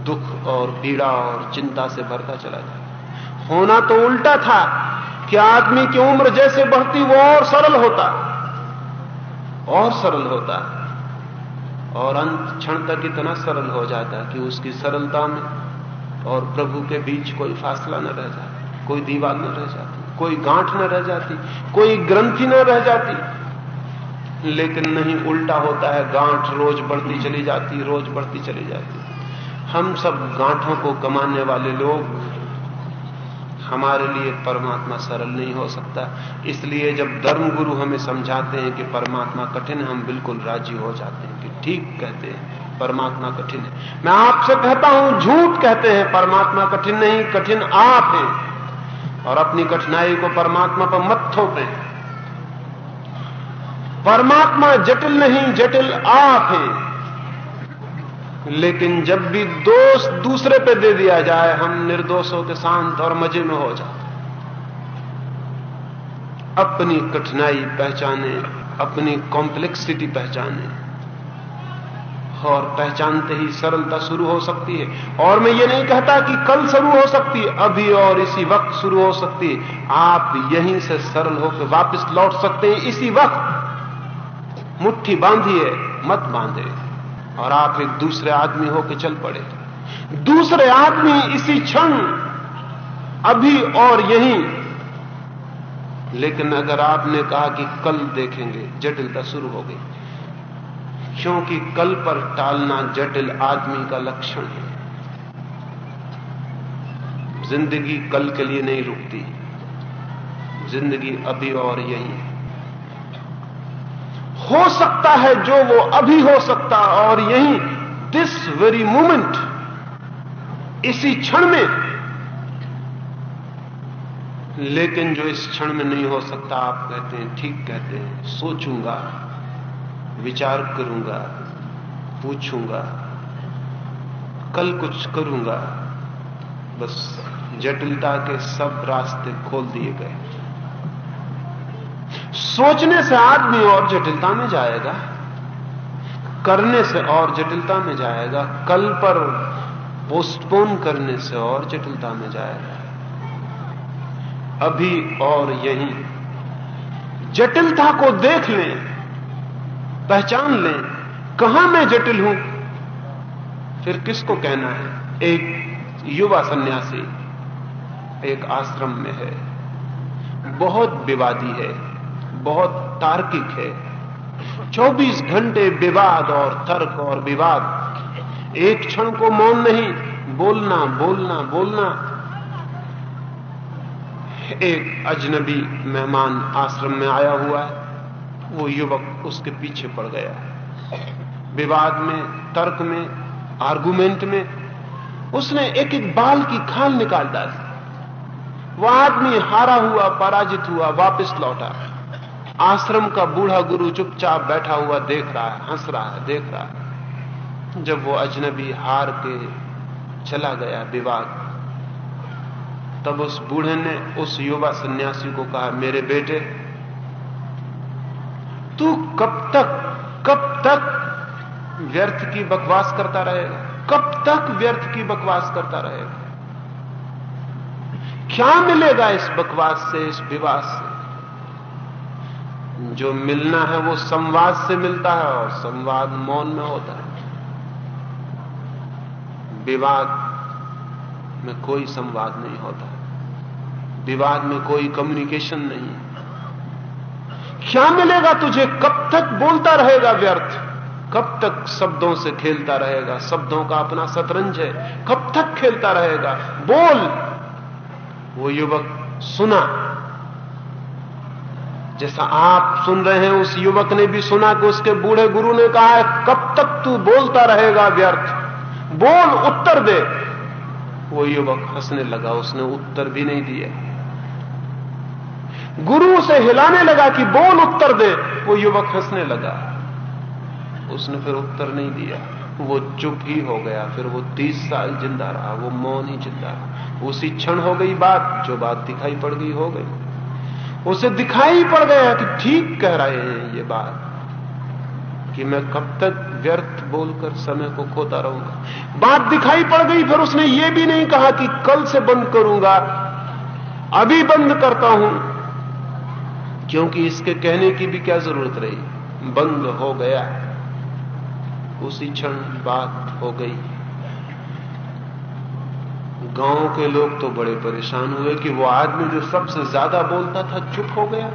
दुख और पीड़ा और चिंता से भरता चला जाता होना तो उल्टा था कि आदमी की उम्र जैसे बढ़ती वो और सरल होता, और सरल होता, और अंत क्षण तक इतना सरल हो जाता कि उसकी सरलता में और प्रभु के बीच कोई फासला न रह जाता, कोई दीवार न रह जाती, कोई गांठ न रह जाती, कोई ग्रंथि न रह जाती लेकिन नहीं, उल्टा होता है, गांठ रोज बढ़ती चली जाती, रोज बढ़ती चली जाती। हम सब गांठों को कमाने वाले लोग, हमारे लिए परमात्मा सरल नहीं हो सकता। इसलिए जब धर्म गुरु हमें समझाते हैं कि परमात्मा कठिन है, हम बिल्कुल राज़ी हो जाते हैं कि ठीक कहते हैं, परमात्मा कठिन है। मैं आपसे कहता हूँ, झूठ कहते हैं, परमात्मा कठिन नहीं, कठिन आप हैं। और अपनी कठिनाई को परमात्मा पर मत थोपें। परमात्मा जटिल नहीं, जटिल आप हैं। लेकिन जब भी दोष दूसरे पे दे दिया जाए, हम निर्दोषों के शांत और मज़े में हो जाते अपनी कठिनाई पहचाने, अपनी कॉम्प्लेक्सिटी पहचाने। और पहचानते ही सरलता शुरू हो सकती है। और मैं ये नहीं कहता कि कल शुरू हो सकती है, अभी और इसी वक्त शुरू हो सकती है। आप यहीं से सरल होकर वापस लौट सकते हैं, इसी वक्त। मुट्ठी बांधिए मत बांधे। और आप एक दूसरे आदमी होकर चल पड़े। दूसरे आदमी इसी क्षण, अभी और यहीं। लेकिन अगर आपने कहा कि कल देखेंगे, जटिलता शुरू हो गई। क्योंकि कल पर टालना जटिल आदमी का लक्षण है। ज़िंदगी कल के लिए नहीं रुकती। ज़िंदगी अभी और यही है। हो सकता है जो वो अभी हो सकता, और यही दिस वेरी मोमेंट इसी क्षण में। लेकिन जो इस क्षण में नहीं हो सकता, आप कहते हैं, ठीक कहते हैं, सोचूँगा, विचार करूँगा, पूछूँगा, कल कुछ करूँगा, बस जटिलता के सब रास्ते खोल दिए गए। सोचने से आदमी और जटिलता में जाएगा, करने से और जटिलता में जाएगा, कल पर पोस्टपोन करने से और जटिलता में जाएगा। अभी और यहीं। जटिलता को देख लें, पहचान लें, कहाँ मैं जटिल हूँ, फिर किसको कहना है? एक युवा सन्यासी, एक आश्रम में है, बहुत विवादी है। बहुत तार्किक है। 24 घंटे विवाद और तर्क और विवाद। एक क्षण को मौन नहीं, बोलना बोलना बोलना। एक अजनबी मेहमान आश्रम में आया हुआ है, वो युवक उसके पीछे पड़ गया विवाद में, तर्क में, आर्गुमेंट में, उसने एक एक बाल की खाल निकाल डाली। वह आदमी हारा हुआ, पराजित हुआ, वापस लौटा। आश्रम का बूढ़ा गुरु चुपचाप बैठा हुआ देख रहा है, हंस रहा है, देख रहा है। जब वो अजनबी हार के चला गया विवाद, तब उस बूढ़े ने उस युवा सन्यासी को कहा, मेरे बेटे, तू कब तक कब तक व्यर्थ की बकवास करता रहेगा? कब तक व्यर्थ की बकवास करता रहेगा? क्या मिलेगा इस बकवास से, इस विवाद से? जो मिलना है वो संवाद से मिलता है और संवाद मौन में होता है। विवाद में कोई संवाद नहीं होता। विवाद में कोई कम्युनिकेशन नहीं क्या मिलेगा तुझे? कब तक बोलता रहेगा व्यर्थ? कब तक शब्दों से खेलता रहेगा? शब्दों का अपना शतरंज है। कब तक खेलता रहेगा? बोल। वो युवक सुना। जैसा आप सुन रहे हैं, उस युवक ने भी सुना कि उसके बूढ़े गुरु ने कहा है, कब तक तू बोलता रहेगा व्यर्थ? बोल, उत्तर दे. वो युवक हंसने लगा, उसने उत्तर भी नहीं दिया। गुरु उसे हिलाने लगा कि बोल, उत्तर दे। वो युवक हंसने लगा। उसने फिर उत्तर नहीं दिया। वो चुप ही हो गया। फिर वो तीस साल ज़िंदा रहा, वो मौन ही ज़िंदा रहा। उसी क्षण हो गई बात, जो बात दिखाई पड़ गई, हो गई। उसे दिखाई पड़ गया कि ठीक कह रहे हैं ये बात, कि मैं कब तक व्यर्थ बोलकर समय को खोता रहूँगा। बात दिखाई पड़ गई, फिर उसने ये भी नहीं कहा कि कल से बंद करूँगा, अभी बंद करता हूँ, क्योंकि इसके कहने की भी क्या ज़रूरत रही? बंद हो गया। उसी क्षण बात हो गई। गाँव के लोग तो बड़े परेशान हुए कि वो आदमी जो सबसे ज़्यादा बोलता था, चुप हो गया।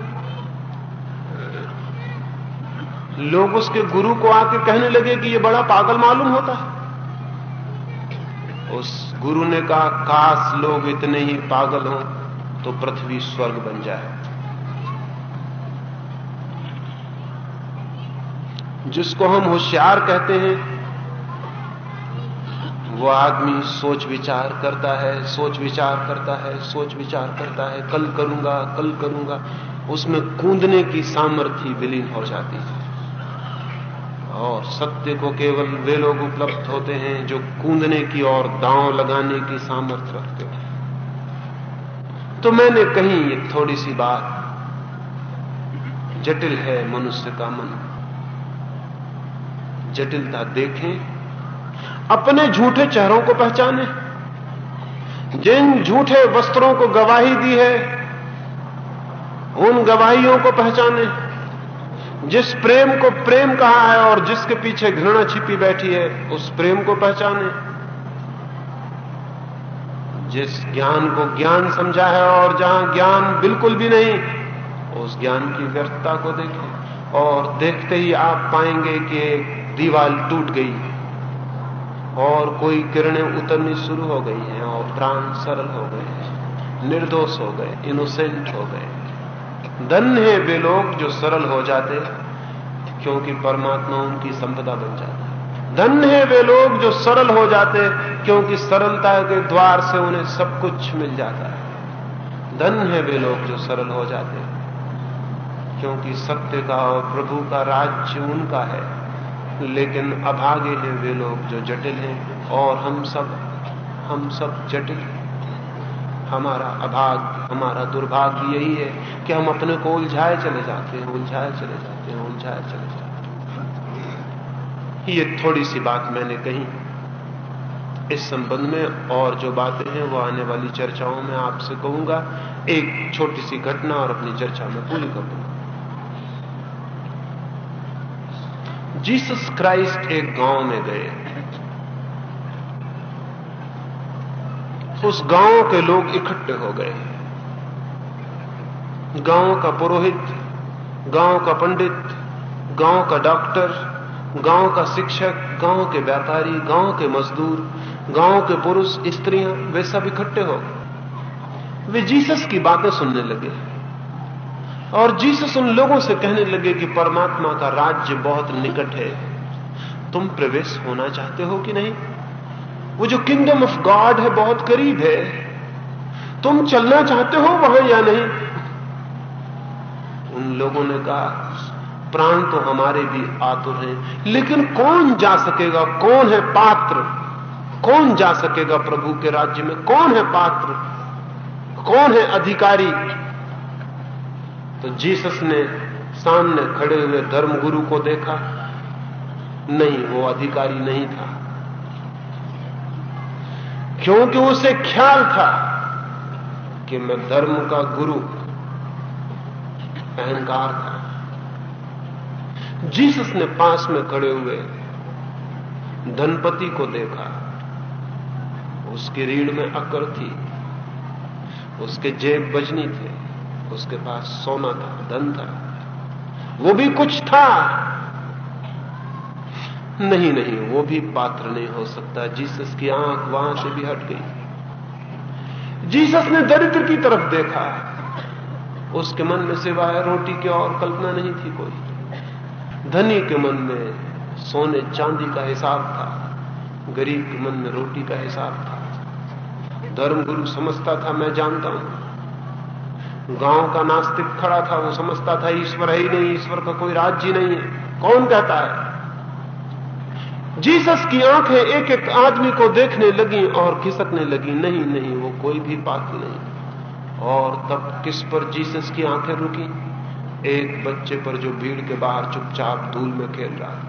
लोग उसके गुरु को आके कहने लगे कि ये बड़ा पागल मालूम होता है। उस गुरु ने कहा, काश लोग इतने ही पागल हों तो पृथ्वी स्वर्ग बन जाए। जिसको हम होशियार कहते हैं वो आदमी सोच विचार करता है, सोच विचार करता है, सोच विचार करता है, कल करूँगा कल करूँगा। उसमें कूदने की सामर्थ्य विलीन हो जाती है। और सत्य को केवल वे लोग उपलब्ध होते हैं जो कूदने की और दांव लगाने की सामर्थ्य रखते हैं। तो मैंने कही, ये थोड़ी सी बात जटिल है मनुष्य का मन। जटिलता देखें अपने झूठे चेहरों को पहचाने। जिन झूठे वस्त्रों को गवाही दी है, उन गवाहियों को पहचाने। जिस प्रेम को प्रेम कहा है और जिसके पीछे घृणा छिपी बैठी है, उस प्रेम को पहचाने। जिस ज्ञान को ज्ञान समझा है और जहाँ ज्ञान बिल्कुल भी नहीं, उस ज्ञान की व्यर्थता को देखें और देखते ही आप पाएँगे कि दीवाल टूट गई। और कोई किरणें उतरनी शुरू हो गई हैं और प्राण सरल हो गए निर्दोष हो गए इनोसेंट हो गए। धन है वे लोग जो सरल हो जाते, क्योंकि परमात्मा उनकी संपदा बन जाता है। धन है वे लोग जो सरल हो जाते, क्योंकि सरलता के द्वार से उन्हें सब कुछ मिल जाता है। धन है वे लोग जो सरल हो जाते, क्योंकि सत्य का और प्रभु का राज्य उनका है। लेकिन अभागे हैं वे लोग जो जटिल हैं और हम सब हम सब जटिल। हैं हमारा अभाग, हमारा दुर्भाग्य यही है कि हम अपने को उलझाए चले जाते हैं, उलझाए चले जाते हैं, उलझाए चले जाते हैं। ये थोड़ी सी बात मैंने कही। इस संबंध में और जो बातें हैं, वो आने वाली चर्चाओं में आपसे कहूँगा। एक छोटी सी घटना और अपनी चर्चा में पूरी कर जीसस क्राइस्ट एक गाँव में गए। उस गाँव के लोग इकट्ठे हो गए। गाँव का पुरोहित, गाँव का पंडित, गाँव का डॉक्टर, गाँव का शिक्षक, गाँव के व्यापारी, गाँव के मजदूर, गाँव के पुरुष, स्त्रियाँ, वे सब इकट्ठे हो गए। वे जीसस की बातें सुनने लगे। और जीसस उन लोगों से कहने लगे कि परमात्मा का राज्य बहुत निकट है। तुम प्रवेश होना चाहते हो कि नहीं? वो जो किंगडम ऑफ़ गॉड है, बहुत करीब है। तुम चलना चाहते हो वहाँ या नहीं? उन लोगों ने कहा, प्राण तो हमारे भी आतुर हैं, लेकिन कौन जा सकेगा? कौन है पात्र? कौन जा सकेगा प्रभु के राज्य में? कौन है पात्र? कौन है अधिकारी? तो जीसस ने सामने खड़े हुए धर्मगुरु को देखा। नहीं, वो अधिकारी नहीं था। क्योंकि उसे ख्याल था कि मैं धर्म का गुरु, अहंकार था। जीसस ने पास में खड़े हुए धनपति को देखा। उसकी रीढ़ में अकर थी, उसके जेब बजनी थे। उसके पास सोना था, धन था। वो भी कुछ था। नहीं नहीं, वो भी पात्र नहीं हो सकता। जीसस की आँख वहाँ से भी हट गई। जीसस ने दरिद्र की तरफ़ देखा। उसके मन में सिवाय रोटी की और कल्पना नहीं थी कोई। धनी के मन में सोने चांदी का हिसाब था। गरीब के मन में रोटी का हिसाब था। धर्मगुरु समझता था, मैं जानता हूँ। गाँव का नास्तिक खड़ा था, वो समझता था, ईश्वर है ही नहीं, ईश्वर का कोई राज्य नहीं है। कौन कहता है? जीसस की आँखें एक एक आदमी को देखने लगी और खिसकने लगी, नहीं नहीं, वो कोई भी बात नहीं। और तब किस पर जीसस की आँखें रुकी? एक बच्चे पर जो भीड़ के बाहर चुपचाप धूल में खेल रहा था।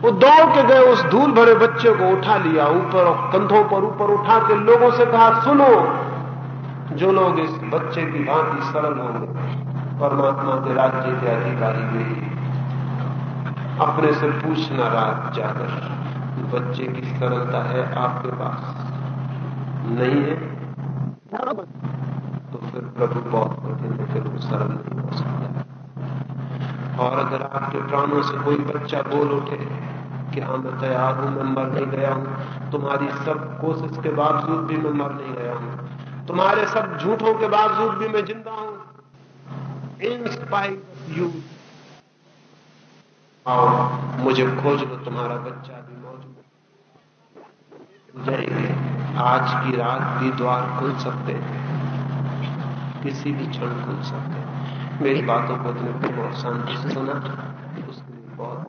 वो दौड़ के गए उस धूल भरे बच्चे को उठा लिया ऊपर और कंधों पर ऊपर उठा के लोगों से कहा सुनो। जो लोग इस बच्चे की भांति सरल होंगे परमात्मा के राज्य के अधिकारी वे अपने से पूछना रात जाकर बच्चे की सरलता है आपके पास। नहीं है? तो फिर प्रभु बहुत कठिन है फिर वो सरल नहीं हो सकता। और अगर आपके प्राणों से कोई बच्चा बोल उठे कि हाँ मैं तैयार हूँ, मैं मर नहीं गया हूँ, तुम्हारी सब कोशिश के बावजूद भी मैं मर नहीं गया हूँ। तुम्हारे सब झूठों के बावजूद भी मैं ज़िंदा हूँ। इन स्पाइट यू आओ, मुझे खोज लो, तुम्हारा बच्चा भी मौजूद आज की रात भी द्वार खुल सकते हैं, किसी भी क्षण खुल सकते मेरी बातों को तुमने और शांति से सुना। उसके लिए बहुत